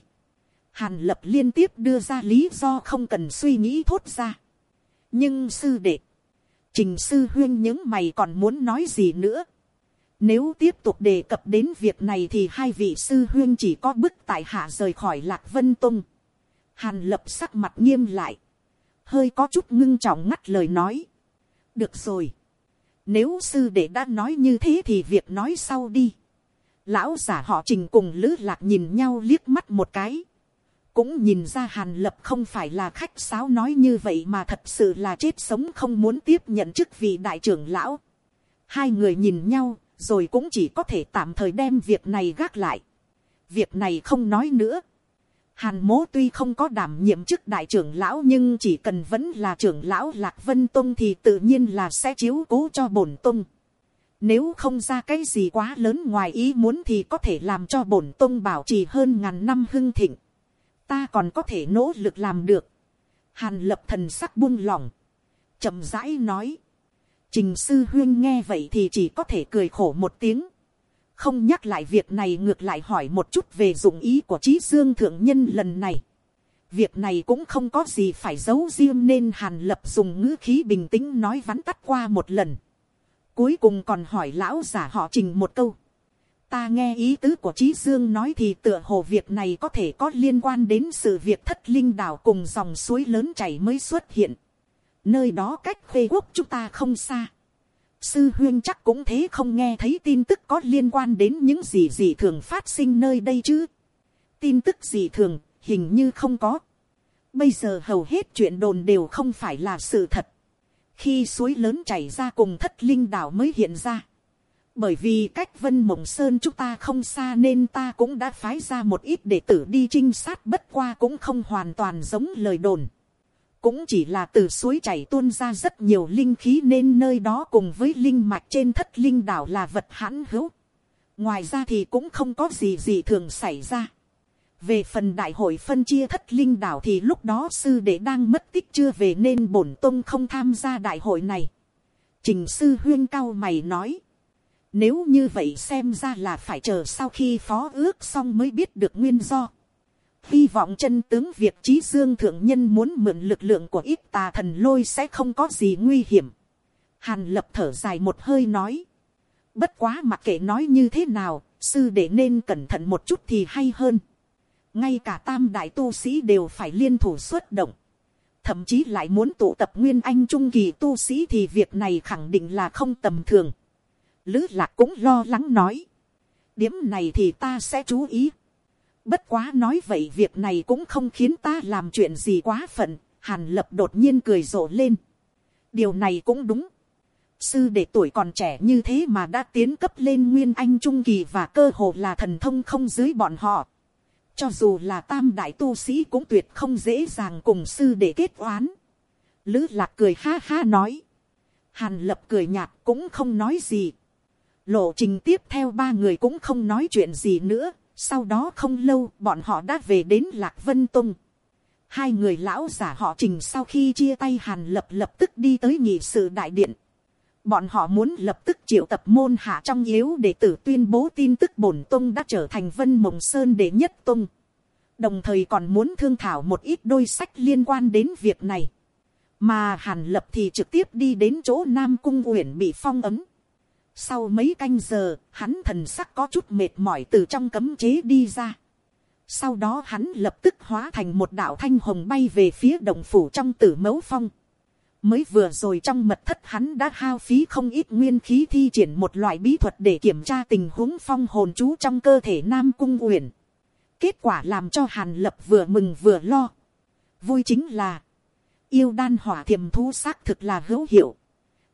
Speaker 1: Hàn lập liên tiếp đưa ra lý do không cần suy nghĩ thốt ra. nhưng sư đệ, trình sư huyên những mày còn muốn nói gì nữa. Nếu tiếp tục đề cập đến việc này thì hai vị sư huyên chỉ có bức tại hạ rời khỏi lạc vân tông Hàn lập sắc mặt nghiêm lại. Hơi có chút ngưng trọng ngắt lời nói. Được rồi nếu sư đệ đã nói như thế thì việc nói sau đi. Lão giả họ trình cùng lữ lạc nhìn nhau liếc mắt một cái. Cũng nhìn ra hàn lập không phải là khách sáo nói như vậy mà thật sự là chết sống không muốn tiếp nhận chức vị đại trưởng lão. Hai người nhìn nhau, rồi cũng chỉ có thể tạm thời đem việc này gác lại. Việc này không nói nữa. Hàn mố tuy không có đảm nhiệm chức đại trưởng lão nhưng chỉ cần vẫn là trưởng lão Lạc Vân Tông thì tự nhiên là sẽ chiếu cố cho bổn Tông. Nếu không ra cái gì quá lớn ngoài ý muốn thì có thể làm cho bổn Tông bảo trì hơn ngàn năm hưng thịnh. Ta còn có thể nỗ lực làm được. Hàn lập thần sắc buông lỏng. chậm rãi nói. Trình sư huyên nghe vậy thì chỉ có thể cười khổ một tiếng không nhắc lại việc này ngược lại hỏi một chút về dụng ý của trí dương thượng nhân lần này. việc này cũng không có gì phải giấu riêng nên hàn lập dùng ngữ khí bình tĩnh nói vắn tắt qua một lần. cuối cùng còn hỏi lão giả họ trình một câu. ta nghe ý tứ của trí dương nói thì tựa hồ việc này có thể có liên quan đến sự việc thất linh đảo cùng dòng suối lớn chảy mới xuất hiện. nơi đó cách khuê quốc chúng ta không xa sư huyên chắc cũng thế không nghe thấy tin tức có liên quan đến những gì gì thường phát sinh nơi đây chứ. tin tức gì thường, hình như không có. bây giờ hầu hết chuyện đồn đều không phải là sự thật. khi suối lớn chảy ra cùng thất linh đảo mới hiện ra. bởi vì cách vân mộng sơn chúng ta không xa nên ta cũng đã phái ra một ít đệ tử đi trinh sát bất qua cũng không hoàn toàn giống lời đồn cũng chỉ là từ suối chảy tuôn ra rất nhiều linh khí nên nơi đó cùng với linh mạch trên thất linh đảo là vật hãn hữu. ngoài ra thì cũng không có gì gì thường xảy ra. về phần đại hội phân chia thất linh đảo thì lúc đó sư đệ đang mất tích chưa về nên bổn tông không tham gia đại hội này. trình sư huyên cao mày nói. nếu như vậy xem ra là phải chờ sau khi phó ước xong mới biết được nguyên do hy vọng chân tướng việc trí dương thượng nhân muốn mượn lực lượng của ít tà thần lôi sẽ không có gì nguy hiểm. hàn lập thở dài một hơi nói Bất quá mặc kệ nói như thế nào, sư để nên cẩn thận một chút thì hay hơn. Ngay cả tam đại tu sĩ đều phải liên thủ xuất động. Thậm chí lại muốn tụ tập nguyên anh trung kỳ tu sĩ thì việc này khẳng định là không tầm thường. Lữ lạc cũng lo lắng nói. Điểm này thì ta sẽ chú ý. Bất quá nói vậy việc này cũng không khiến ta làm chuyện gì quá phận. Hàn lập đột nhiên cười rộ lên. Điều này cũng đúng sư đệ tuổi còn trẻ như thế mà đã tiến cấp lên nguyên anh trung kỳ và cơ hồ là thần thông không dưới bọn họ. cho dù là tam đại tu sĩ cũng tuyệt không dễ dàng cùng sư đệ kết oán. lữ lạc cười ha ha nói. hàn lập cười nhạt cũng không nói gì. lộ trình tiếp theo ba người cũng không nói chuyện gì nữa sau đó không lâu, bọn họ đã về đến lạc vân tông hai người lão giả họ trình sau khi chia tay hàn lập lập tức đi tới nghị sự đại điện Bọn họ muốn lập tức triệu tập môn hạ trong yếu để tử tuyên bố tin tức bổn Tông đã trở thành vân mộng sơn đệ nhất tông Đồng thời còn muốn thương thảo một ít đôi sách liên quan đến việc này. Mà Hàn Lập thì trực tiếp đi đến chỗ Nam Cung Uyển bị phong ấm. Sau mấy canh giờ, hắn thần sắc có chút mệt mỏi từ trong cấm chế đi ra. Sau đó hắn lập tức hóa thành một đạo thanh hồng bay về phía đồng phủ trong tử mấu phong. Mới vừa rồi trong mật thất hắn đã hao phí không ít nguyên khí thi triển một loại bí thuật để kiểm tra tình huống phong hồn chú trong cơ thể Nam Cung Uyển. Kết quả làm cho Hàn Lập vừa mừng vừa lo. Vui chính là yêu đan hỏa thiềm thú xác thực là hữu hiệu.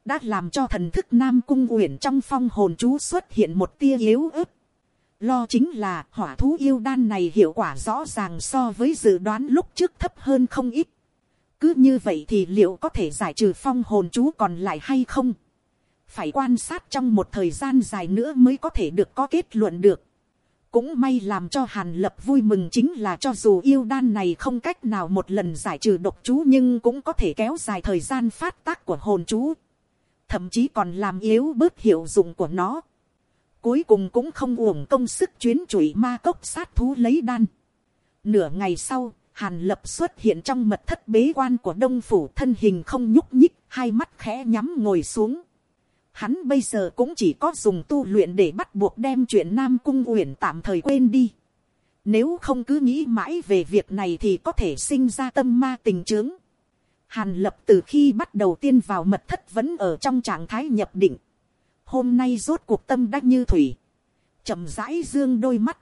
Speaker 1: Đã làm cho thần thức Nam Cung Uyển trong phong hồn chú xuất hiện một tia yếu ớt. Lo chính là hỏa thú yêu đan này hiệu quả rõ ràng so với dự đoán lúc trước thấp hơn không ít. Cứ như vậy thì liệu có thể giải trừ phong hồn chú còn lại hay không? Phải quan sát trong một thời gian dài nữa mới có thể được có kết luận được. Cũng may làm cho hàn lập vui mừng chính là cho dù yêu đan này không cách nào một lần giải trừ độc chú nhưng cũng có thể kéo dài thời gian phát tác của hồn chú thậm chí còn làm yếu bớt hiệu dụng của nó cuối cùng cũng không uổng công sức chuyến chuỗi ma cốc sát thú lấy đan nửa ngày sau Hàn lập xuất hiện trong mật thất bế quan của đông phủ thân hình không nhúc nhích, hai mắt khẽ nhắm ngồi xuống. Hắn bây giờ cũng chỉ có dùng tu luyện để bắt buộc đem chuyện Nam Cung Uyển tạm thời quên đi. Nếu không cứ nghĩ mãi về việc này thì có thể sinh ra tâm ma tình trướng. Hàn lập từ khi bắt đầu tiên vào mật thất vẫn ở trong trạng thái nhập định. Hôm nay rốt cuộc tâm đắc như thủy. chậm rãi dương đôi mắt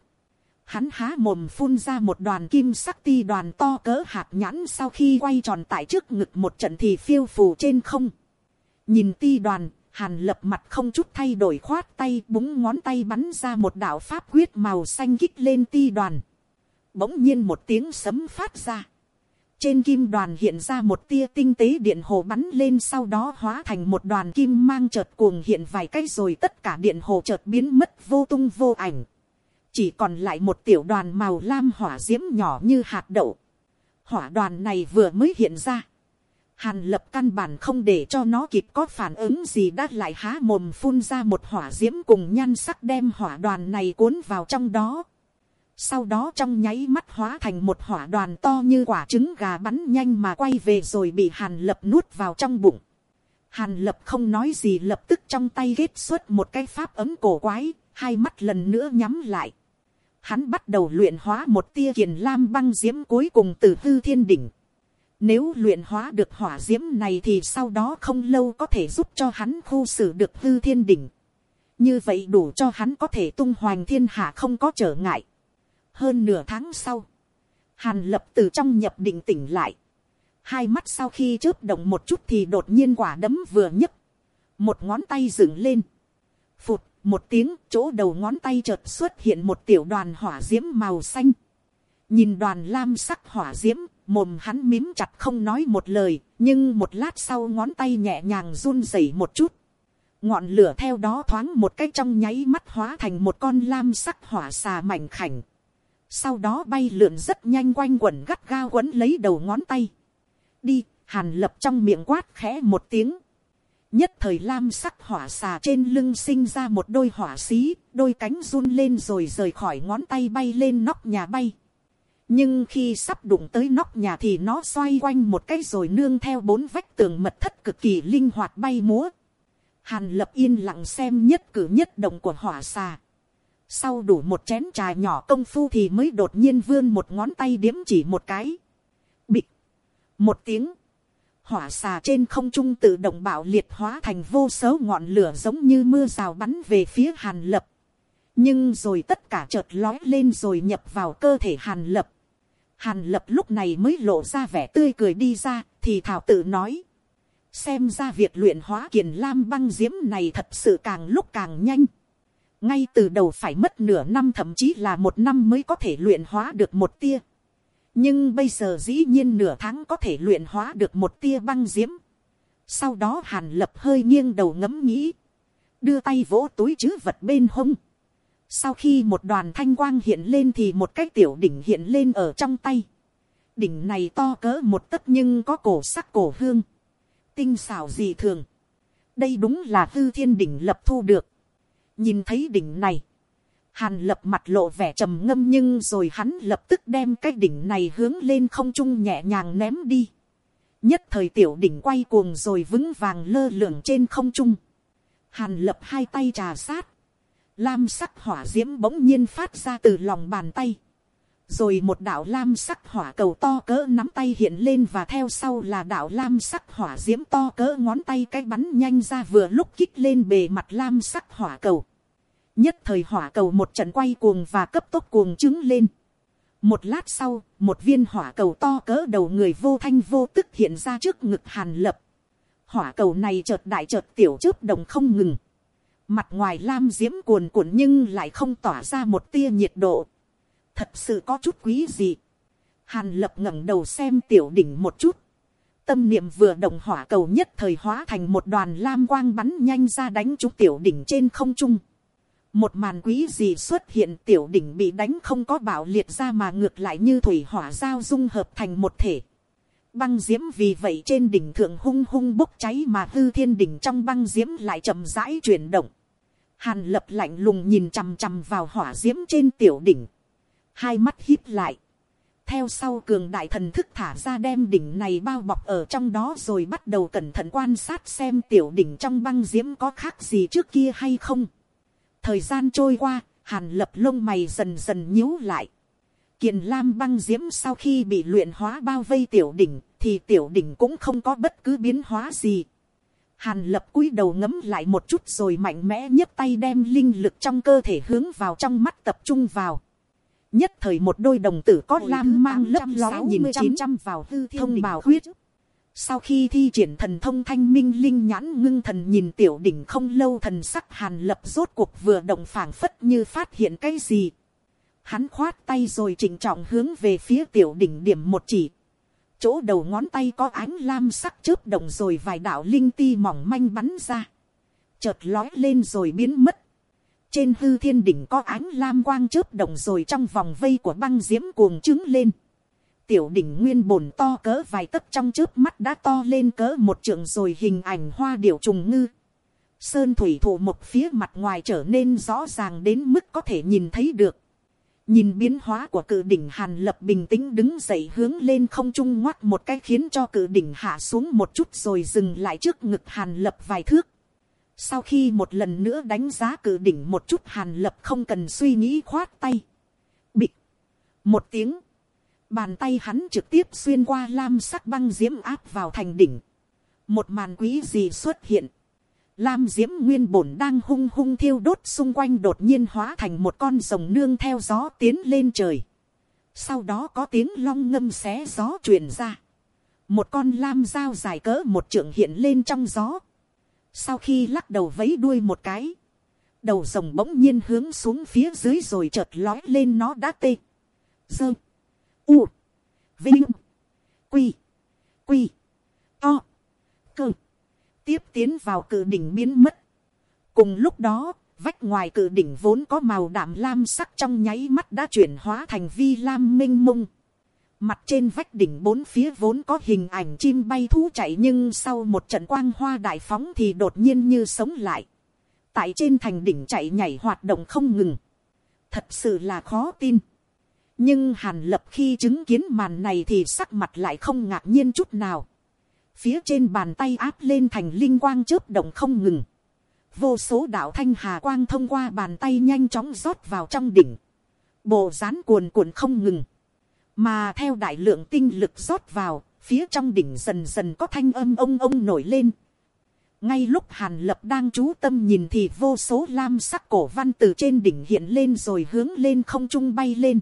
Speaker 1: Hắn há mồm phun ra một đoàn kim sắc ti đoàn to cỡ hạt nhãn sau khi quay tròn tại trước ngực một trận thì phiêu phù trên không. Nhìn ti đoàn, hàn lập mặt không chút thay đổi khoát tay búng ngón tay bắn ra một đạo pháp quyết màu xanh kích lên ti đoàn. Bỗng nhiên một tiếng sấm phát ra. Trên kim đoàn hiện ra một tia tinh tế điện hồ bắn lên sau đó hóa thành một đoàn kim mang chợt cuồng hiện vài cái rồi tất cả điện hồ chợt biến mất vô tung vô ảnh chỉ còn lại một tiểu đoàn màu lam hỏa diễm nhỏ như hạt đậu. hỏa đoàn này vừa mới hiện ra. hàn lập căn bản không để cho nó kịp có phản ứng gì đã lại há mồm phun ra một hỏa diễm cùng nhan sắc đem hỏa đoàn này cuốn vào trong đó sau đó trong nháy mắt hóa thành một hỏa đoàn to như quả trứng gà bắn nhanh mà quay về rồi bị hàn lập nuốt vào trong bụng. Hàn lập không nói gì lập tức trong tay ghét xuất một cái pháp ấm cổ quái, hai mắt lần nữa nhắm lại hắn bắt đầu luyện hóa một tia kiền lam băng diễm cuối cùng từ hư thiên đỉnh. Nếu luyện hóa được hỏa diễm này thì sau đó không lâu có thể giúp cho hắn khu xử được hư thiên đỉnh. Như vậy đủ cho hắn có thể tung hoành thiên hạ không có trở ngại. Hơn nửa tháng sau, hàn lập từ trong nhập định tỉnh lại. Hai mắt sau khi chớp động một chút thì đột nhiên quả đấm vừa nhấc. Một ngón tay dựng lên. Phụt một tiếng chỗ đầu ngón tay chợt xuất hiện một tiểu đoàn hỏa d i ễ m màu xanh. nhìn đoàn lam sắc hỏa d i ễ m mồm hắn mím chặt không nói một lời nhưng một lát sau ngón tay nhẹ nhàng run rẩy một chút. ngọn lửa theo đó thoáng một cái trong nháy mắt hóa thành một con lam sắc hỏa xà mảnh khảnh, sau đó bay lượn rất nhanh quanh quẩn gắt gao quấn lấy đầu ngón tay, đi, hàn lập trong miệng quát khẽ một tiếng, nhất thời lam sắc hỏa xà trên lưng sinh ra một đôi hỏa xí, đôi cánh run lên rồi rời khỏi ngón tay bay lên nóc nhà bay. nhưng khi sắp đụng tới nóc nhà thì nó xoay quanh một cái rồi nương theo bốn vách tường mật thất cực kỳ linh hoạt bay múa. hàn lập yên lặng xem nhất cử nhất động của hỏa xà sau đủ một chén trà nhỏ công phu thì mới đột nhiên vươn một ngón tay điếm chỉ một cái. bịch. một tiếng hỏa xà trên không trung tự động bạo liệt hóa thành vô số ngọn lửa giống như mưa rào bắn về phía hàn lập. nhưng rồi tất cả chợt lói lên rồi nhập vào cơ thể hàn lập. hàn lập lúc này mới lộ ra vẻ tươi cười đi ra, thì thảo tự nói. xem ra việc luyện hóa kiền lam băng diễm này thật sự càng lúc càng nhanh ngay từ đầu phải mất nửa năm thậm chí là một năm mới có thể luyện hóa được một tia nhưng bây giờ dĩ nhiên nửa tháng có thể luyện hóa được một tia băng diễm. sau đó hàn lập hơi nghiêng đầu ngẫm nghĩ, đưa tay vỗ túi chứ vật bên hông. sau khi một đoàn thanh quang hiện lên thì một cái tiểu đỉnh hiện lên ở trong tay. đỉnh này to cỡ một tấc nhưng có cổ sắc cổ hương, tinh xảo dị thường. đây đúng là hư thiên đỉnh lập thu được nhìn thấy đỉnh này, Hàn lập mặt lộ vẻ trầm ngâm nhưng rồi hắn lập tức đem cái đỉnh này hướng lên không trung nhẹ nhàng ném đi. Nhất thời tiểu đỉnh quay cuồng rồi vững vàng lơ lửng trên không trung. Hàn lập hai tay trà sát. Lam sắc hỏa diễm bỗng nhiên phát ra từ lòng bàn tay. Rồi một đạo lam sắc hỏa cầu to cỡ nắm tay hiện lên và theo sau là đạo lam sắc hỏa diễm to cỡ ngón tay cái bắn nhanh ra vừa lúc kích lên bề mặt lam sắc hỏa cầu nhất thời hỏa cầu một trận quay cuồng và cấp tốc cuồng trứng lên. một lát sau, một viên hỏa cầu to cỡ đầu người vô thanh vô tức hiện ra trước ngực hàn lập. hỏa cầu này chợt đại chợt tiểu chớp đồng không ngừng. mặt ngoài lam diễm cuồn cuộn nhưng lại không tỏa ra một tia nhiệt độ thật sự có chút quý gì. hàn lập ngẩng đầu xem tiểu đỉnh một chút. tâm niệm vừa động hỏa cầu nhất thời hóa thành một đoàn lam quang bắn nhanh ra đánh trúng tiểu đỉnh trên không trung một màn quý gì xuất hiện tiểu đỉnh bị đánh không có bạo liệt ra mà ngược lại như thủy hỏa giao dung hợp thành một thể. Băng diễm vì vậy trên đỉnh thượng hung hung bốc cháy mà hư thiên đỉnh trong băng diễm lại chậm rãi chuyển động. Hàn lập lạnh lùng nhìn chằm chằm vào hỏa diễm trên tiểu đỉnh. Hai mắt hít lại. Theo sau cường đại thần thức thả ra đem đỉnh này bao bọc ở trong đó rồi bắt đầu cẩn thận quan sát xem tiểu đỉnh trong băng diễm có khác gì trước kia hay không thời gian trôi qua, hàn lập lông mày dần dần nhíu lại. Kiền lam băng diễm sau khi bị luyện hóa bao vây tiểu đỉnh, thì tiểu đỉnh cũng không có bất cứ biến hóa gì. Hàn lập cúi đầu ngấm lại một chút rồi mạnh mẽ nhấc tay đem linh lực trong cơ thể hướng vào trong mắt tập trung vào. Nhất thời một đôi đồng tử có lam mang lấp lóe nhìn chăm chăm vào hư thông bào huyết. Sau khi thi triển thần thông thanh minh linh nhãn ngưng thần nhìn tiểu đỉnh không lâu thần sắc hàn lập rốt cuộc vừa động phảng phất như phát hiện cái gì. Hắn khoát tay rồi chỉnh trọng hướng về phía tiểu đỉnh điểm một chỉ. Chỗ đầu ngón tay có ánh lam sắc chớp động rồi vài đạo linh ti mỏng manh bắn ra. Chợt lói lên rồi biến mất. Trên hư thiên đỉnh có ánh lam quang chớp động rồi trong vòng vây của băng diễm cuồng trứng lên tiểu đỉnh nguyên bồn to cỡ vài tấc trong trước mắt đã to lên cỡ một trượng rồi hình ảnh hoa điểu trùng ngư. Sơn thủy thủ một phía mặt ngoài trở nên rõ ràng đến mức có thể nhìn thấy được. Nhìn biến hóa của cự đỉnh hàn lập bình tĩnh đứng dậy hướng lên không trung ngoắt một cái khiến cho cự đỉnh hạ xuống một chút rồi dừng lại trước ngực hàn lập vài thước. Sau khi một lần nữa đánh giá cự đỉnh một chút hàn lập không cần suy nghĩ khoát tay. Bịch. Một tiếng Bàn tay hắn trực tiếp xuyên qua lam sắc băng diễm áp vào thành đỉnh. Một màn quý gì xuất hiện. Lam diễm nguyên bổn đang hung hung thiêu đốt xung quanh đột nhiên hóa thành một con rồng nương theo gió tiến lên trời. Sau đó có tiếng long ngâm xé gió truyền ra. Một con lam dao dài cỡ một trượng hiện lên trong gió. Sau khi lắc đầu vấy đuôi một cái. Đầu rồng bỗng nhiên hướng xuống phía dưới rồi chợt lói lên nó đã tê. Dơ u, vinh, quy, quy, to, cơ, tiếp tiến vào cự đỉnh biến mất, cùng lúc đó, vách ngoài cự đỉnh vốn có màu đạm lam sắc trong nháy mắt đã chuyển hóa thành vi lam minh i mông. Mặt trên vách đỉnh bốn phía vốn có hình ảnh chim bay thú chạy nhưng sau một trận quang hoa đại phóng thì đột nhiên như sống lại. Tại trên thành đỉnh chạy nhảy hoạt động không ngừng. Thật sự là khó tin. Nhưng Hàn Lập khi chứng kiến màn này thì sắc mặt lại không ngạc nhiên chút nào. Phía trên bàn tay áp lên thành linh quang chớp động không ngừng. Vô số đạo thanh hà quang thông qua bàn tay nhanh chóng rót vào trong đỉnh. Bộ rán cuồn cuộn không ngừng. Mà theo đại lượng tinh lực rót vào, phía trong đỉnh dần dần có thanh âm ông ông nổi lên. Ngay lúc Hàn Lập đang chú tâm nhìn thì vô số lam sắc cổ văn từ trên đỉnh hiện lên rồi hướng lên không trung bay lên.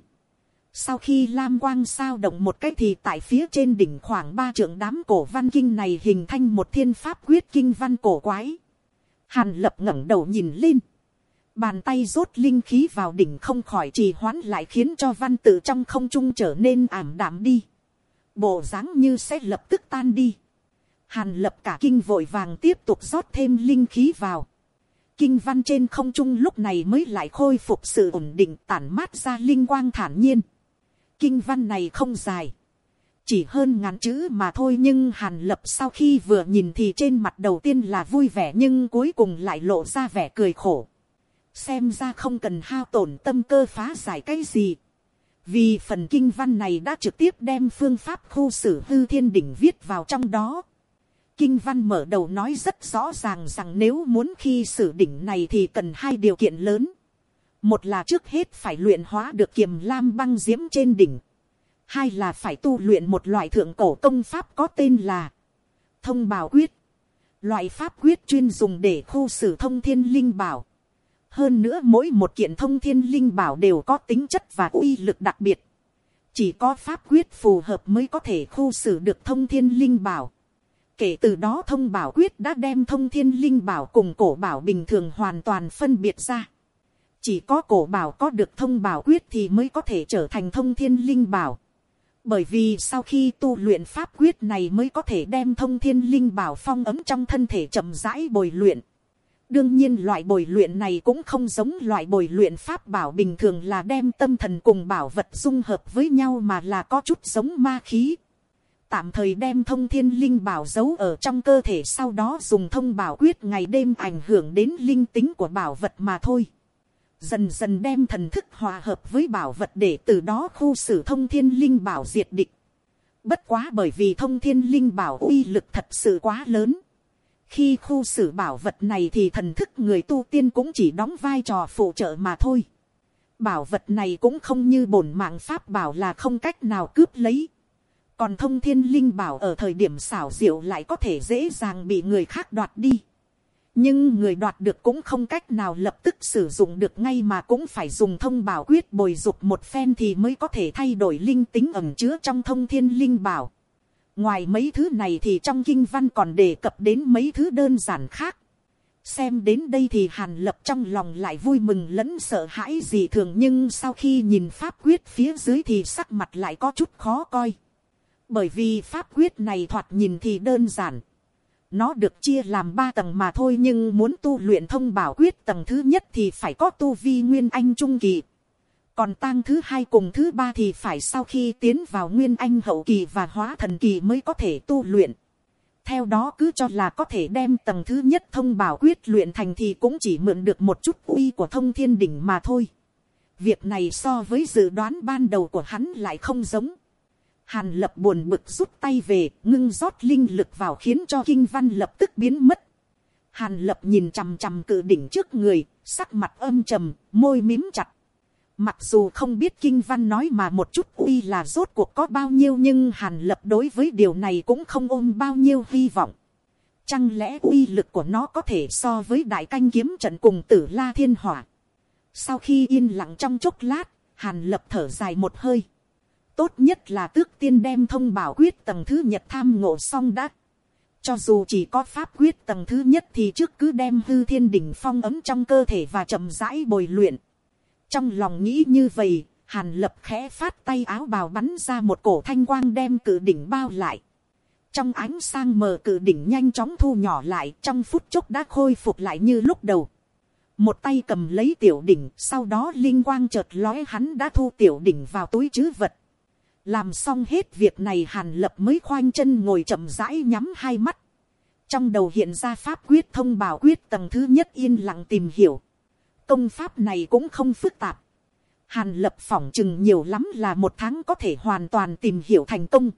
Speaker 1: Sau khi lam quang sao động một cách thì tại phía trên đỉnh khoảng ba trượng đám cổ văn kinh này hình thành một thiên pháp quyết kinh văn cổ quái. Hàn lập ngẩng đầu nhìn lên. Bàn tay rốt linh khí vào đỉnh không khỏi trì hoãn lại khiến cho văn tự trong không trung trở nên ảm đạm đi. Bộ dáng như sẽ lập tức tan đi. Hàn lập cả kinh vội vàng tiếp tục rót thêm linh khí vào. Kinh văn trên không trung lúc này mới lại khôi phục sự ổn định tản mát ra linh quang thản nhiên. Kinh văn này không dài. Chỉ hơn ngắn chữ mà thôi nhưng Hàn Lập sau khi vừa nhìn thì trên mặt đầu tiên là vui vẻ nhưng cuối cùng lại lộ ra vẻ cười khổ. Xem ra không cần hao tổn tâm cơ phá giải cái gì. Vì phần kinh văn này đã trực tiếp đem phương pháp khu xử hư thiên đỉnh viết vào trong đó. Kinh văn mở đầu nói rất rõ ràng rằng nếu muốn khi xử đỉnh này thì cần hai điều kiện lớn. Một là trước hết phải luyện hóa được kiềm lam băng diễm trên đỉnh. Hai là phải tu luyện một loại thượng cổ công pháp có tên là thông bảo quyết. Loại pháp quyết chuyên dùng để khu xử thông thiên linh bảo. Hơn nữa mỗi một kiện thông thiên linh bảo đều có tính chất và uy lực đặc biệt. Chỉ có pháp quyết phù hợp mới có thể khu xử được thông thiên linh bảo. Kể từ đó thông bảo quyết đã đem thông thiên linh bảo cùng cổ bảo bình thường hoàn toàn phân biệt ra. Chỉ có cổ bảo có được thông bảo quyết thì mới có thể trở thành thông thiên linh bảo. Bởi vì sau khi tu luyện pháp quyết này mới có thể đem thông thiên linh bảo phong ấm trong thân thể chậm rãi bồi luyện. Đương nhiên loại bồi luyện này cũng không giống loại bồi luyện pháp bảo bình thường là đem tâm thần cùng bảo vật dung hợp với nhau mà là có chút giống ma khí. Tạm thời đem thông thiên linh bảo giấu ở trong cơ thể sau đó dùng thông bảo quyết ngày đêm ảnh hưởng đến linh tính của bảo vật mà thôi dần dần đem thần thức hòa hợp với bảo vật để từ đó khu xử thông thiên linh bảo diệt địch. Bất quá bởi vì thông thiên linh bảo uy lực thật sự quá lớn. Khi khu xử bảo vật này thì thần thức người tu tiên cũng chỉ đóng vai trò phụ trợ mà thôi. Bảo vật này cũng không như bổn mạng pháp bảo là không cách nào cướp lấy. Còn thông thiên linh bảo ở thời điểm xảo diệu lại có thể dễ dàng bị người khác đoạt đi nhưng người đoạt được cũng không cách nào lập tức sử dụng được ngay mà cũng phải dùng thông bảo quyết bồi dục một phen thì mới có thể thay đổi linh tính ẩm chứa trong thông thiên linh bảo ngoài mấy thứ này thì trong kinh văn còn đề cập đến mấy thứ đơn giản khác. xem đến đây thì hàn lập trong lòng lại vui mừng lẫn sợ hãi gì thường nhưng sau khi nhìn pháp quyết phía dưới thì sắc mặt lại có chút khó coi. bởi vì pháp quyết này thoạt nhìn thì đơn giản nó được chia làm ba tầng mà thôi nhưng muốn tu luyện thông bảo quyết tầng thứ nhất thì phải có tu vi nguyên anh trung kỳ. Còn tang thứ hai cùng thứ ba thì phải sau khi tiến vào nguyên anh hậu kỳ và hóa thần kỳ mới có thể tu luyện. Theo đó cứ cho là có thể đem tầng thứ nhất thông bảo quyết luyện thành thì cũng chỉ mượn được một chút uy của thông thiên đỉnh mà thôi. Việc này so với dự đoán ban đầu của hắn lại không giống. Hàn lập buồn bực rút tay về, ngưng rót linh lực vào khiến cho kinh văn lập tức biến mất. Hàn lập nhìn chằm chằm cự đỉnh trước người, sắc mặt âm trầm, môi mím chặt. Mặc dù không biết kinh văn nói mà một chút uy là rốt cuộc có bao nhiêu nhưng hàn lập đối với điều này cũng không ôm bao nhiêu hy vọng. Chẳng lẽ uy lực của nó có thể so với đại canh kiếm trận cùng tử la thiên hỏa. Sau khi yên lặng trong chốc lát, hàn lập thở dài một hơi tốt nhất là tước tiên đem thông bảo quyết tầng thứ nhật tham ngộ xong đã. Cho dù chỉ có pháp quyết tầng thứ nhất thì trước cứ đem hư thiên đỉnh phong ấm trong cơ thể và chậm rãi bồi luyện. Trong lòng nghĩ như vậy, hàn lập khẽ phát tay áo bào bắn ra một cổ thanh quang đem cử đỉnh bao lại. Trong ánh sang mờ cử đỉnh nhanh chóng thu nhỏ lại trong phút chốc đã khôi phục lại như lúc đầu. một tay cầm lấy tiểu đỉnh, sau đó linh quang chợt lói hắn đã thu tiểu đỉnh vào túi chứ vật. làm xong hết việc này hàn lập mới khoanh chân ngồi chậm rãi nhắm hai mắt. trong đầu hiện ra pháp quyết thông bảo quyết tầng thứ nhất yên lặng tìm hiểu công pháp này cũng không phức tạp. hàn lập phỏng chừng nhiều lắm là một tháng có thể hoàn toàn tìm hiểu thành công.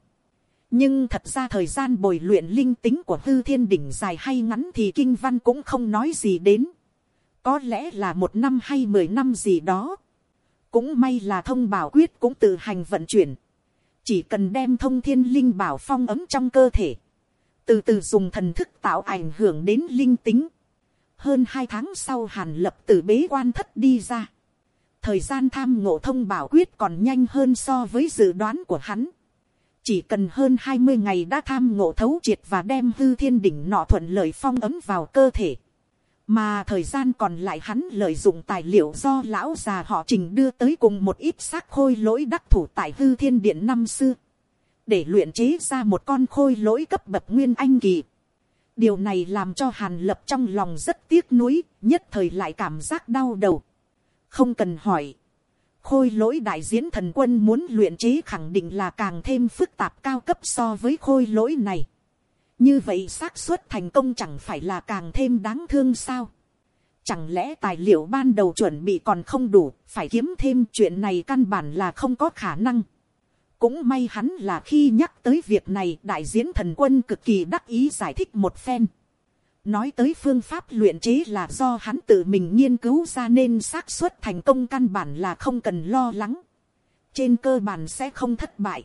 Speaker 1: nhưng thật ra thời gian bồi luyện linh tính của hư thiên đỉnh dài hay ngắn thì kinh văn cũng không nói gì đến có lẽ là một năm hay mười năm gì đó. cũng may là thông bảo quyết cũng tự hành vận chuyển. chỉ cần đem thông thiên linh bảo phong ấm trong cơ thể. từ từ dùng thần thức tạo ảnh hưởng đến linh tính hơn hai tháng sau hàn lập từ bế quan thất đi ra. thời gian tham ngộ thông bảo quyết còn nhanh hơn so với dự đoán của hắn. chỉ cần hơn hai mươi ngày đã tham ngộ thấu triệt và đem hư thiên đỉnh nọ thuận lợi phong ấm vào cơ thể mà thời gian còn lại hắn lợi dụng tài liệu do lão già họ trình đưa tới cùng một ít xác khôi lỗi đắc thủ tại hư thiên điện năm xưa, để luyện chế ra một con khôi lỗi cấp bậc nguyên anh kỳ điều này làm cho hàn lập trong lòng rất tiếc nuối, nhất thời lại cảm giác đau đầu. không cần hỏi, khôi lỗi đại diễn thần quân muốn luyện chế khẳng định là càng thêm phức tạp cao cấp so với khôi lỗi này như vậy xác suất thành công chẳng phải là càng thêm đáng thương sao. Chẳng lẽ tài liệu ban đầu chuẩn bị còn không đủ, phải kiếm thêm chuyện này căn bản là không có khả năng. Cũng may hắn là khi nhắc tới việc này, đại diễn thần quân cực kỳ đắc ý giải thích một phen. Nói tới phương pháp luyện chế là do hắn tự mình nghiên cứu ra nên xác suất thành công căn bản là không cần lo lắng. Trên cơ bản sẽ không thất bại.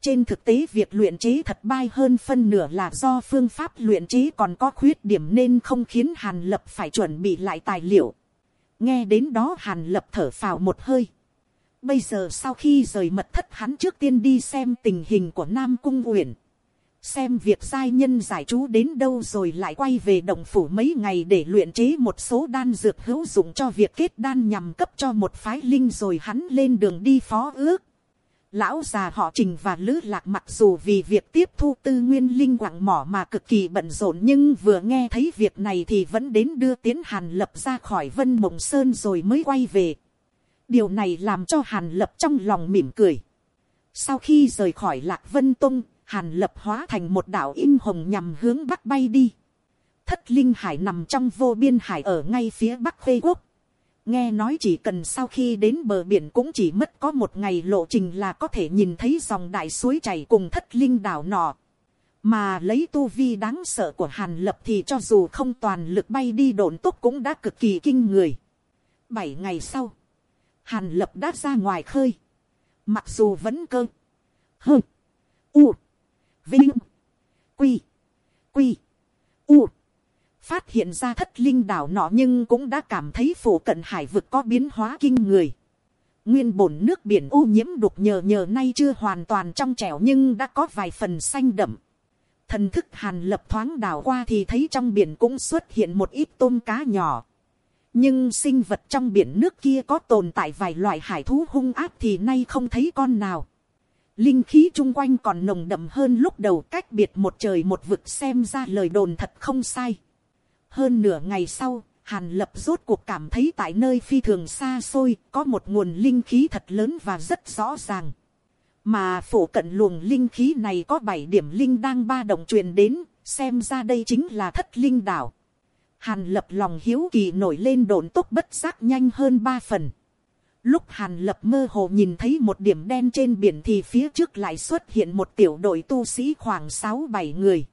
Speaker 1: Trên thực tế việc luyện chế thật bay hơn phân nửa là do phương pháp luyện chế còn có khuyết điểm nên không khiến Hàn Lập phải chuẩn bị lại tài liệu. Nghe đến đó Hàn Lập thở phào một hơi. Bây giờ sau khi rời mật thất hắn trước tiên đi xem tình hình của Nam Cung Uyển. Xem việc giai nhân giải chú đến đâu rồi lại quay về đồng phủ mấy ngày để luyện chế một số đan dược hữu dụng cho việc kết đan nhằm cấp cho một phái linh rồi hắn lên đường đi phó ước. Lão già họ Trình và Lữ Lạc mặc dù vì việc tiếp thu tư nguyên linh quảng mỏ mà cực kỳ bận rộn nhưng vừa nghe thấy việc này thì vẫn đến đưa tiến Hàn Lập ra khỏi Vân Mộng Sơn rồi mới quay về. Điều này làm cho Hàn Lập trong lòng mỉm cười. Sau khi rời khỏi Lạc Vân Tông, Hàn Lập hóa thành một đảo in hồng nhằm hướng bắc bay đi. Thất Linh Hải nằm trong vô biên hải ở ngay phía bắc Phê Quốc nghe nói chỉ cần sau khi đến bờ biển cũng chỉ mất có một ngày lộ trình là có thể nhìn thấy dòng đại suối chảy cùng thất linh đảo nọ. Mà lấy tu vi đáng sợ của Hàn Lập thì cho dù không toàn lực bay đi độn tốc cũng đã cực kỳ kinh người. Bảy ngày sau, Hàn Lập đã ra ngoài khơi. Mặc dù vẫn cơ. Hơ. U. Vinh. Quy. Quy. U phát hiện ra thất linh đảo nọ nhưng cũng đã cảm thấy phủ cận hải vực có biến hóa kinh người. Nguyên bổn nước biển ô nhiễm đục nhờ nhờ nay chưa hoàn toàn trong trẻo nhưng đã có vài phần xanh đậm. Thần thức hàn lập thoáng đảo qua thì thấy trong biển cũng xuất hiện một ít tôm cá nhỏ. Nhưng sinh vật trong biển nước kia có tồn tại vài loại hải thú hung ác thì nay không thấy con nào. Linh khí chung quanh còn nồng đậm hơn lúc đầu cách biệt một trời một vực xem ra lời đồn thật không sai hơn nửa ngày sau, hàn lập rốt cuộc cảm thấy tại nơi phi thường xa xôi có một nguồn linh khí thật lớn và rất rõ ràng. mà phổ cận luồng linh khí này có bảy điểm linh đang ba động truyền đến, xem ra đây chính là thất linh đảo hàn lập lòng hiếu kỳ nổi lên đồn tốc bất giác nhanh hơn ba phần. Lúc Hàn Lập mơ hồ nhìn thấy một điểm đen trên biển thì phía trước lại xuất hiện một tiểu đội tu sĩ khoảng sáu bảy người.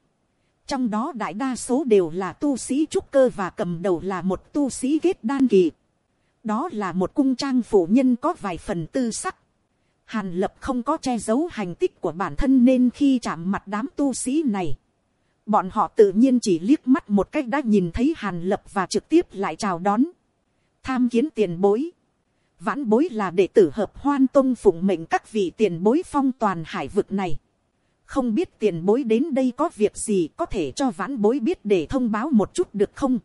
Speaker 1: Trong đó đại đa số đều là tu sĩ trúc cơ và cầm đầu là một tu sĩ kết đan kỳ. Đó là một cung trang phụ nhân có vài phần tư sắc. Hàn lập không có che giấu hành tích của bản thân nên khi chạm mặt đám tu sĩ này. Bọn họ tự nhiên chỉ liếc mắt một cách đã nhìn thấy hàn lập và trực tiếp lại chào đón. Tham kiến tiền bối. Vãn bối là đệ tử hợp hoan tông phụng mệnh các vị tiền bối phong toàn hải vực này không biết tiền bối đến đây có việc gì có thể cho vãn bối biết để thông báo một chút được không.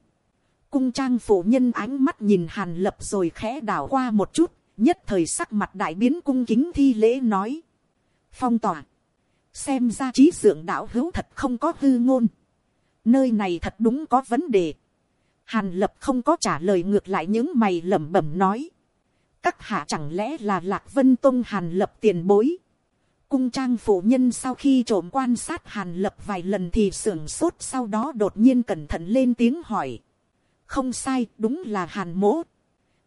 Speaker 1: cung trang phụ nhân ánh mắt nhìn hàn lập rồi khẽ đảo qua một chút, nhất thời sắc mặt đại biến cung kính thi lễ nói. phong tỏa, xem ra trí dưỡng đạo hữu thật không có hư ngôn. nơi này thật đúng có vấn đề. hàn lập không có trả lời ngược lại những mày lẩm bẩm nói, các hạ chẳng lẽ là lạc vân tông hàn lập tiền bối, cung trang phụ nhân sau khi trộm quan sát hàn lập vài lần thì sưởng sốt sau đó đột nhiên cẩn thận lên tiếng hỏi. không sai đúng là hàn mỗ.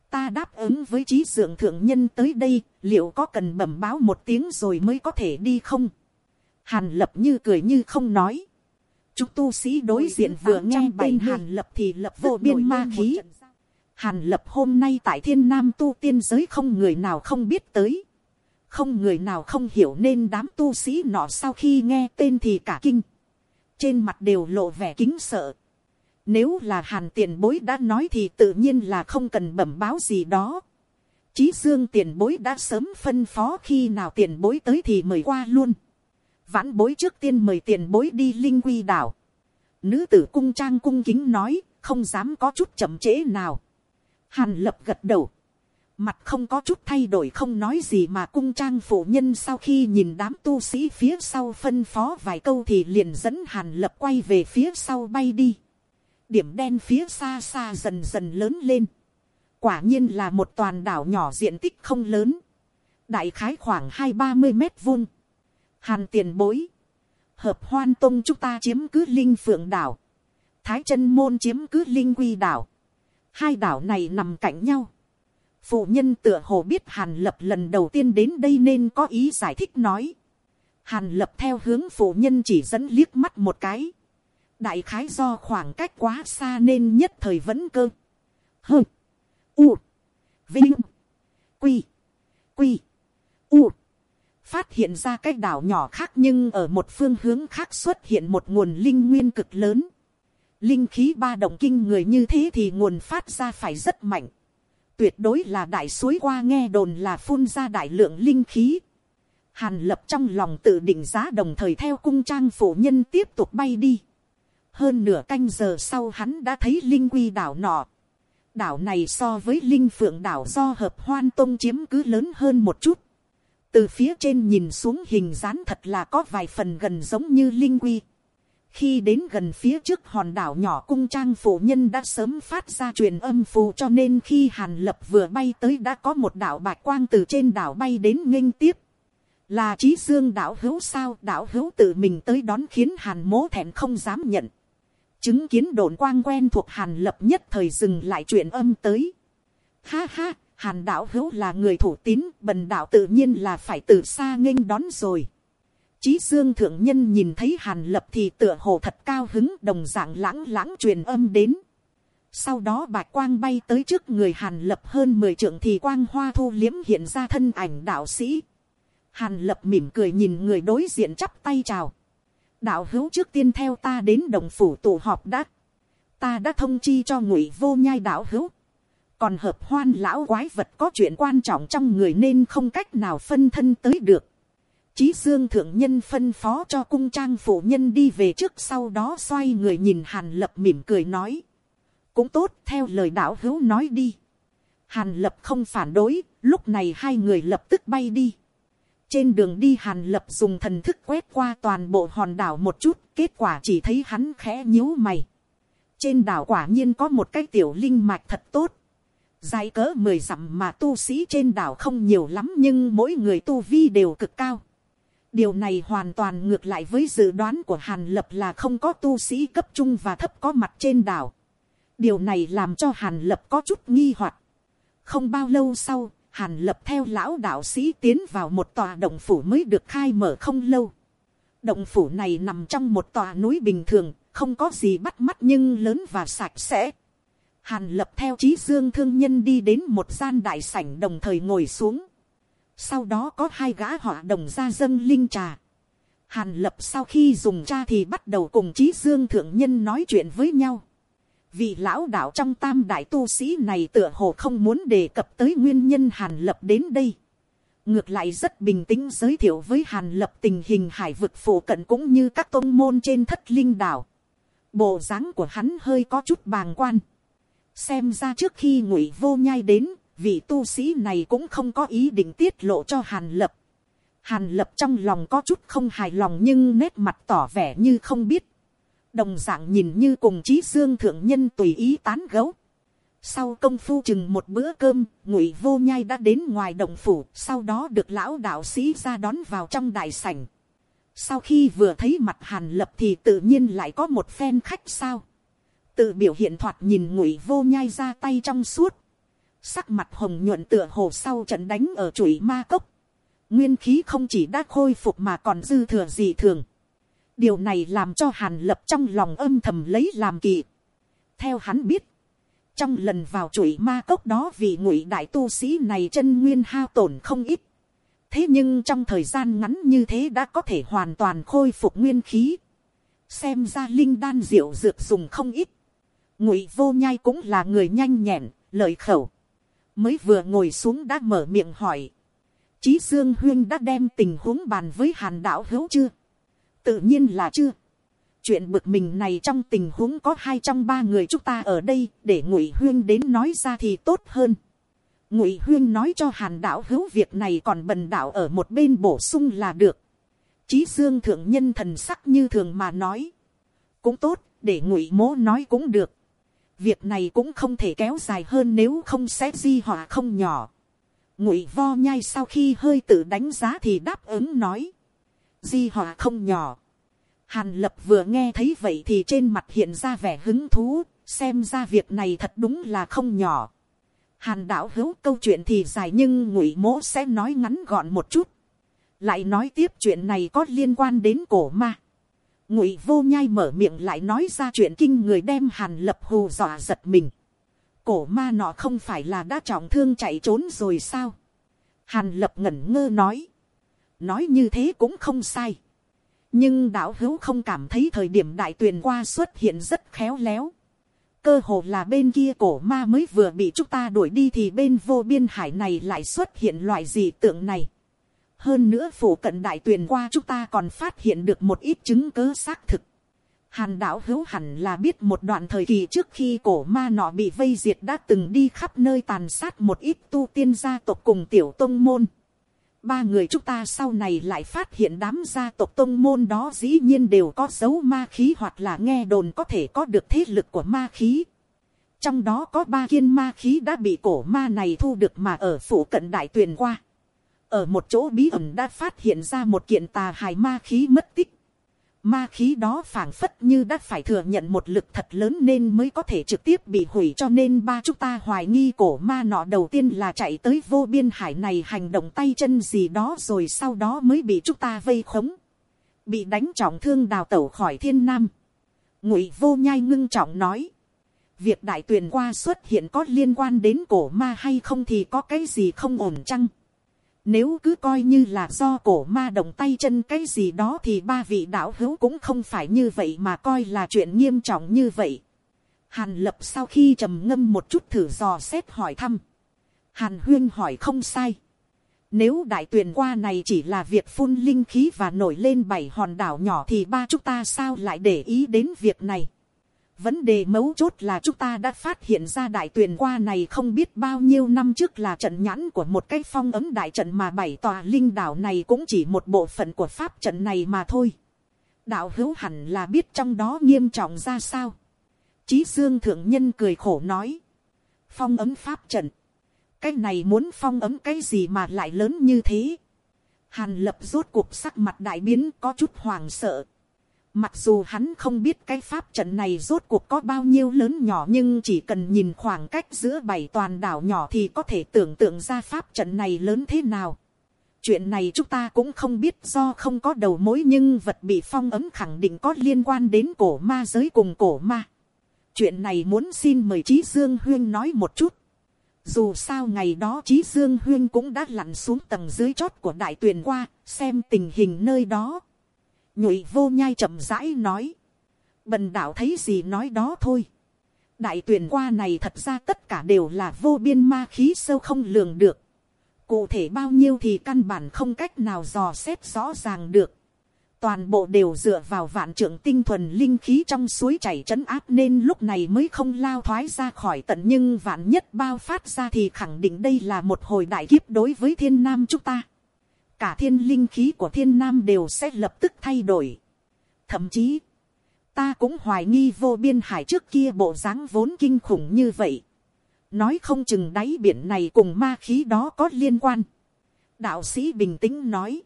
Speaker 1: ta đáp ứng với trí dượng thượng nhân tới đây liệu có cần bẩm báo một tiếng rồi mới có thể đi không hàn lập như cười như không nói. chúng tu sĩ đối diện vừa nghe tên hàn lập thì lập vô biên ma khí. hàn lập hôm nay tại thiên nam tu tiên giới không người nào không biết tới không người nào không hiểu nên đám tu sĩ nọ sau khi nghe tên thì cả kinh, trên mặt đều lộ vẻ kính sợ. Nếu là hàn tiền bối đã nói thì tự nhiên là không cần bẩm báo gì đó. Chí dương tiền bối đã sớm phân phó khi nào tiền bối tới thì mời qua luôn. Vãn bối trước tiên mời tiền bối đi linh quy đảo. Nữ tử cung trang cung kính nói, không dám có chút chậm trễ nào. Hàn lập gật đầu mặt không có chút thay đổi không nói gì mà cung trang phụ nhân sau khi nhìn đám tu sĩ phía sau phân phó vài câu thì liền dẫn hàn lập quay về phía sau bay đi. điểm đen phía xa xa dần dần lớn lên. quả nhiên là một toàn đảo nhỏ diện tích không lớn. đại khái khoảng hai ba mươi mét vuông hàn tiền bối. hợp hoan tông chúng ta chiếm cứ linh phượng đảo. thái chân môn chiếm cứ linh quy đảo. hai đảo này nằm cạnh nhau phụ nhân tựa hồ biết hàn lập lần đầu tiên đến đây nên có ý giải thích nói. hàn lập theo hướng phụ nhân chỉ dẫn liếc mắt một cái. đại khái do khoảng cách quá xa nên nhất thời vẫn cơ. hơ, u, vinh, quy, quy, u phát hiện ra cái đảo nhỏ khác nhưng ở một phương hướng khác xuất hiện một nguồn linh nguyên cực lớn. linh khí ba động kinh người như thế thì nguồn phát ra phải rất mạnh tuyệt đối là đại suối qua nghe đồn là phun ra đại lượng linh khí. Hàn lập trong lòng tự định giá đồng thời theo cung trang phụ nhân tiếp tục bay đi. Hơn nửa canh giờ sau hắn đã thấy linh quy đảo nọ. Đảo này so với linh phượng đảo do hợp hoan tông chiếm cứ lớn hơn một chút. Từ phía trên nhìn xuống hình dáng thật là có vài phần gần giống như linh quy. Khi đến gần phía trước hòn đảo nhỏ cung trang phụ nhân đã sớm phát ra truyền âm phù cho nên khi hàn lập vừa bay tới đã có một đảo bạch quang từ trên đảo bay đến nghênh tiếp. Là trí dương đảo hữu sao? Đảo hữu tự mình tới đón khiến hàn mố thẹn không dám nhận. Chứng kiến đồn quang quen thuộc hàn lập nhất thời dừng lại truyền âm tới. Ha ha hàn Đạo hữu là người thủ tín, bần Đạo tự nhiên là phải từ xa nghênh đón rồi Chí Dương Thượng Nhân nhìn thấy Hàn Lập thì tựa hồ thật cao hứng, đồng dạng lãng lãng truyền âm đến. Sau đó bạch quang bay tới trước người Hàn Lập hơn 10 trượng thì quang hoa thu liếm hiện ra thân ảnh đạo sĩ. Hàn Lập mỉm cười nhìn người đối diện chắp tay chào. Đạo hữu trước tiên theo ta đến đồng phủ tụ họp đã. Ta đã thông chi cho ngụy vô nhai đạo hữu. Còn hợp hoan lão quái vật có chuyện quan trọng trong người nên không cách nào phân thân tới được Chí Dương thượng nhân phân phó cho cung trang phụ nhân đi về trước sau đó xoay người nhìn Hàn Lập mỉm cười nói. Cũng tốt theo lời đạo hữu nói đi. Hàn Lập không phản đối, lúc này hai người lập tức bay đi. Trên đường đi Hàn Lập dùng thần thức quét qua toàn bộ hòn đảo một chút, kết quả chỉ thấy hắn khẽ nhíu mày. Trên đảo quả nhiên có một cái tiểu linh mạch thật tốt. Dài cỡ mười dặm mà tu sĩ trên đảo không nhiều lắm nhưng mỗi người tu vi đều cực cao điều này hoàn toàn ngược lại với dự đoán của hàn lập là không có tu sĩ cấp trung và thấp có mặt trên đảo. điều này làm cho hàn lập có chút nghi hoặc. không bao lâu sau, hàn lập theo lão đạo sĩ tiến vào một tòa động phủ mới được khai mở không lâu. động phủ này nằm trong một tòa núi bình thường, không có gì bắt mắt nhưng lớn và sạch sẽ. Hàn lập theo trí dương thương nhân đi đến một gian đại sảnh đồng thời ngồi xuống sau đó có hai gã họa đồng ra dâng linh trà. Hàn lập sau khi dùng cha thì bắt đầu cùng trí dương thượng nhân nói chuyện với nhau. Vị lão đạo trong tam đại tu sĩ này tựa hồ không muốn đề cập tới nguyên nhân hàn lập đến đây. Ngược lại rất bình tĩnh giới thiệu với hàn lập tình hình hải vực phổ cận cũng như các tôn môn trên thất linh đảo. Bộ dáng của hắn hơi có chút bàng quan. Xem ra trước khi ngụy vô nhai đến, vị tu sĩ này cũng không có ý định tiết lộ cho hàn lập. hàn lập trong lòng có chút không hài lòng nhưng nét mặt tỏ vẻ như không biết. đồng d ạ n g nhìn như cùng trí dương thượng nhân tùy ý tán gấu. sau công phu chừng một bữa cơm, ngụy vô nhai đã đến ngoài đồng phủ, sau đó được lão đạo sĩ ra đón vào trong đại sảnh. sau khi vừa thấy mặt hàn lập thì tự nhiên lại có một phen khách sao tự biểu hiện thoạt nhìn ngụy vô nhai ra tay trong suốt. sắc mặt hồng nhuận tựa hồ sau trận đánh ở chuỗi ma cốc nguyên khí không chỉ đã khôi phục mà còn dư thừa gì thường. điều này làm cho hàn lập trong lòng âm thầm lấy làm kỳ. theo hắn biết, trong lần vào chuỗi ma cốc đó vì ngụy đại tu sĩ này chân nguyên hao tổn không ít. thế nhưng trong thời gian ngắn như thế đã có thể hoàn toàn khôi phục nguyên khí. xem ra linh đan diệu dược dùng không ít ngụy vô nhai cũng là người nhanh nhẹn, lợi khẩu. mới vừa ngồi xuống đã mở miệng hỏi Chí Dương Huyên đã đem tình huống bàn với hàn đạo hữu chưa? Tự nhiên là chưa. Chuyện bực mình này trong tình huống có hai trong ba người chúng ta ở đây để Ngụy Huyên đến nói ra thì tốt hơn. Ngụy Huyên nói cho hàn đạo hữu việc này còn bần đạo ở một bên bổ sung là được. Chí Dương thượng nhân thần sắc như thường mà nói. Cũng tốt, để Ngụy mố nói cũng được. Việc này cũng không thể kéo dài hơn nếu không sẽ di họa không nhỏ ngụy vo nhai sau khi hơi tự đánh giá thì đáp ứng nói. di họa không nhỏ. hàn lập vừa nghe thấy vậy thì trên mặt hiện ra vẻ hứng thú, xem ra việc này thật đúng là không nhỏ. hàn đạo hữu câu chuyện thì dài nhưng ngụy mỗ sẽ nói ngắn gọn một chút. lại nói tiếp chuyện này có liên quan đến cổ ma ngụy vô nhai mở miệng lại nói ra chuyện kinh người đem hàn lập hù dọa giật mình cổ ma nọ không phải là đã trọng thương chạy trốn rồi sao. hàn lập ngẩn ngơ nói. nói như thế cũng không sai. nhưng đạo hữu không cảm thấy thời điểm đại tuyền qua xuất hiện rất khéo léo. cơ hồ là bên kia cổ ma mới vừa bị chúng ta đuổi đi thì bên vô biên hải này lại xuất hiện loại gì tượng này hơn nữa phủ cận đại tuyền qua chúng ta còn phát hiện được một ít chứng cớ xác thực Hàn đảo hữu hẳn là biết một đoạn thời kỳ trước khi cổ ma nọ bị vây diệt đã từng đi khắp nơi tàn sát một ít tu tiên gia tộc cùng tiểu tông môn. Ba người chúng ta sau này lại phát hiện đám gia tộc tông môn đó dĩ nhiên đều có dấu ma khí hoặc là nghe đồn có thể có được thế lực của ma khí. Trong đó có ba kiên ma khí đã bị cổ ma này thu được mà ở phủ cận đại tuyền qua. Ở một chỗ bí ẩn đã phát hiện ra một kiện tà hài ma khí mất tích Ma khí đó phảng phất như đã phải thừa nhận một lực thật lớn nên mới có thể trực tiếp bị hủy cho nên ba chúng ta hoài nghi cổ ma nọ đầu tiên là chạy tới vô biên hải này hành động tay chân gì đó rồi sau đó mới bị chúng ta vây khống. Bị đánh trọng thương đào tẩu khỏi thiên nam. Ngụy vô nhai ngưng trọng nói. Việc đại tuyển qua xuất hiện có liên quan đến cổ ma hay không thì có cái gì không ổn chăng? Nếu cứ coi như là do cổ ma động tay chân cái gì đó thì ba vị đạo hữu cũng không phải như vậy mà coi là chuyện nghiêm trọng như vậy. Hàn lập sau khi trầm ngâm một chút thử dò xét hỏi thăm. Hàn huyên hỏi không sai. Nếu đại tuyển qua này chỉ là việc phun linh khí và nổi lên bảy hòn đảo nhỏ thì ba chúng ta sao lại để ý đến việc này. Vấn đề mấu chốt là chúng ta đã phát hiện ra đại tuyển qua này không biết bao nhiêu năm trước là trận nhãn của một cái phong ấm đại trận mà bảy tòa linh đảo này cũng chỉ một bộ phận của pháp trận này mà thôi. Đạo hữu hẳn là biết trong đó nghiêm trọng ra sao. Chí Dương Thượng Nhân cười khổ nói. Phong ấm pháp trận. Cái này muốn phong ấm cái gì mà lại lớn như thế. Hàn lập rốt cuộc sắc mặt đại biến, có chút hoàng sợ Mặc dù hắn không biết cái pháp trận này rốt cuộc có bao nhiêu lớn nhỏ nhưng chỉ cần nhìn khoảng cách giữa bảy toàn đảo nhỏ thì có thể tưởng tượng ra pháp trận này lớn thế nào. Chuyện này chúng ta cũng không biết do không có đầu mối nhưng vật bị phong ấm khẳng định có liên quan đến cổ ma giới cùng cổ ma. Chuyện này muốn xin mời Trí Dương Huyên nói một chút. Dù sao ngày đó Trí Dương Huyên cũng đã lặn xuống tầng dưới chót của đại tuyển qua, xem tình hình nơi đó nhụy vô nhai chậm rãi nói, bần đạo thấy gì nói đó thôi. đại tuyển qua này thật ra tất cả đều là vô biên ma khí sâu không lường được. cụ thể bao nhiêu thì căn bản không cách nào dò xét rõ ràng được. toàn bộ đều dựa vào vạn trưởng tinh thuần linh khí trong suối chảy trấn áp nên lúc này mới không lao thoái ra khỏi tận nhưng vạn nhất bao phát ra thì khẳng định đây là một hồi đại kiếp đối với thiên nam chúng ta cả thiên linh khí của thiên nam đều sẽ lập tức thay đổi. Thậm chí, ta cũng hoài nghi vô biên hải trước kia bộ dáng vốn kinh khủng như vậy. nói không chừng đáy biển này cùng ma khí đó có liên quan. đạo sĩ bình tĩnh nói.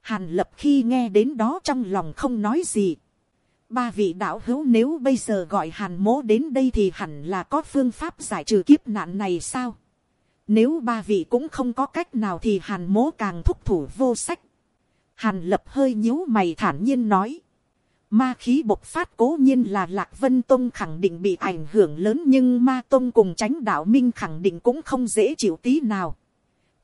Speaker 1: hàn lập khi nghe đến đó trong lòng không nói gì. ba vị đạo hữu nếu bây giờ gọi hàn mố đến đây thì hẳn là có phương pháp giải trừ kiếp nạn này sao nếu ba vị cũng không có cách nào thì hàn mố càng thúc thủ vô sách. hàn lập hơi nhíu mày thản nhiên nói Ma khí bộc phát cố nhiên là Lạc Vân Tông khẳng định bị ảnh hưởng lớn nhưng Ma Tông cùng tránh đạo Minh khẳng định cũng không dễ chịu tí nào.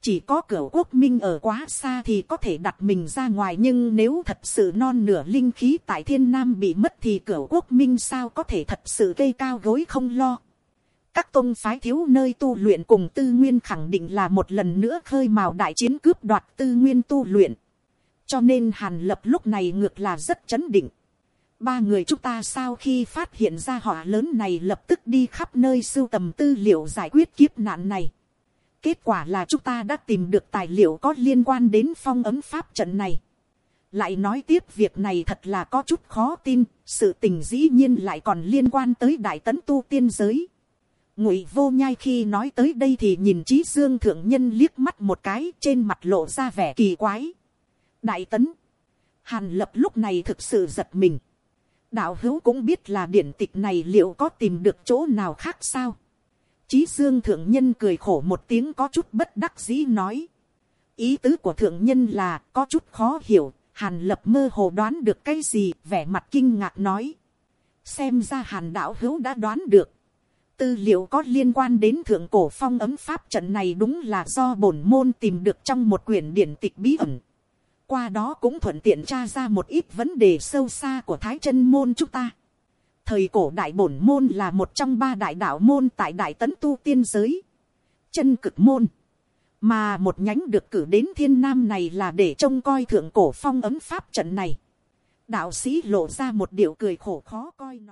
Speaker 1: Chỉ có cửa quốc Minh ở quá xa thì có thể đặt mình ra ngoài nhưng nếu thật sự non nửa linh khí tại thiên nam bị mất thì cửa quốc Minh sao có thể thật sự cây cao gối không lo. Các tôn phái thiếu nơi tu luyện cùng tư nguyên khẳng định là một lần nữa khơi mào đại chiến cướp đoạt tư nguyên tu luyện. Cho nên Hàn Lập lúc này ngược là rất chấn định Ba người chúng ta sau khi phát hiện ra họa lớn này lập tức đi khắp nơi sưu tầm tư liệu giải quyết kiếp nạn này. Kết quả là chúng ta đã tìm được tài liệu có liên quan đến phong ấm pháp trận này. Lại nói tiếp việc này thật là có chút khó tin, sự tình dĩ nhiên lại còn liên quan tới đại tấn tu tiên giới. Ngụy vô nhai khi nói tới đây thì nhìn trí dương thượng nhân liếc mắt một cái trên mặt lộ ra vẻ kỳ quái. Đại tấn. Hàn lập lúc này thực sự giật mình đạo hữu cũng biết là điển tịch này liệu có tìm được chỗ nào khác sao. Chí dương thượng nhân cười khổ một tiếng có chút bất đắc dĩ nói. ý tứ của thượng nhân là có chút khó hiểu, hàn lập mơ hồ đoán được cái gì, vẻ mặt kinh ngạc nói. xem ra hàn đạo hữu đã đoán được tư liệu có liên quan đến thượng cổ phong ấm pháp trận này đúng là do bổn môn tìm được trong một quyển điển tịch bí ẩn qua đó cũng thuận tiện tra ra một ít vấn đề sâu xa của thái chân môn chúng ta. thời cổ đại bổn môn là một trong ba đại đạo môn tại đại tấn tu tiên giới. chân cực môn. mà một nhánh được cử đến thiên nam này là để trông coi thượng cổ phong ấm pháp trận này. đạo sĩ lộ ra một điệu cười khổ khó coi nó.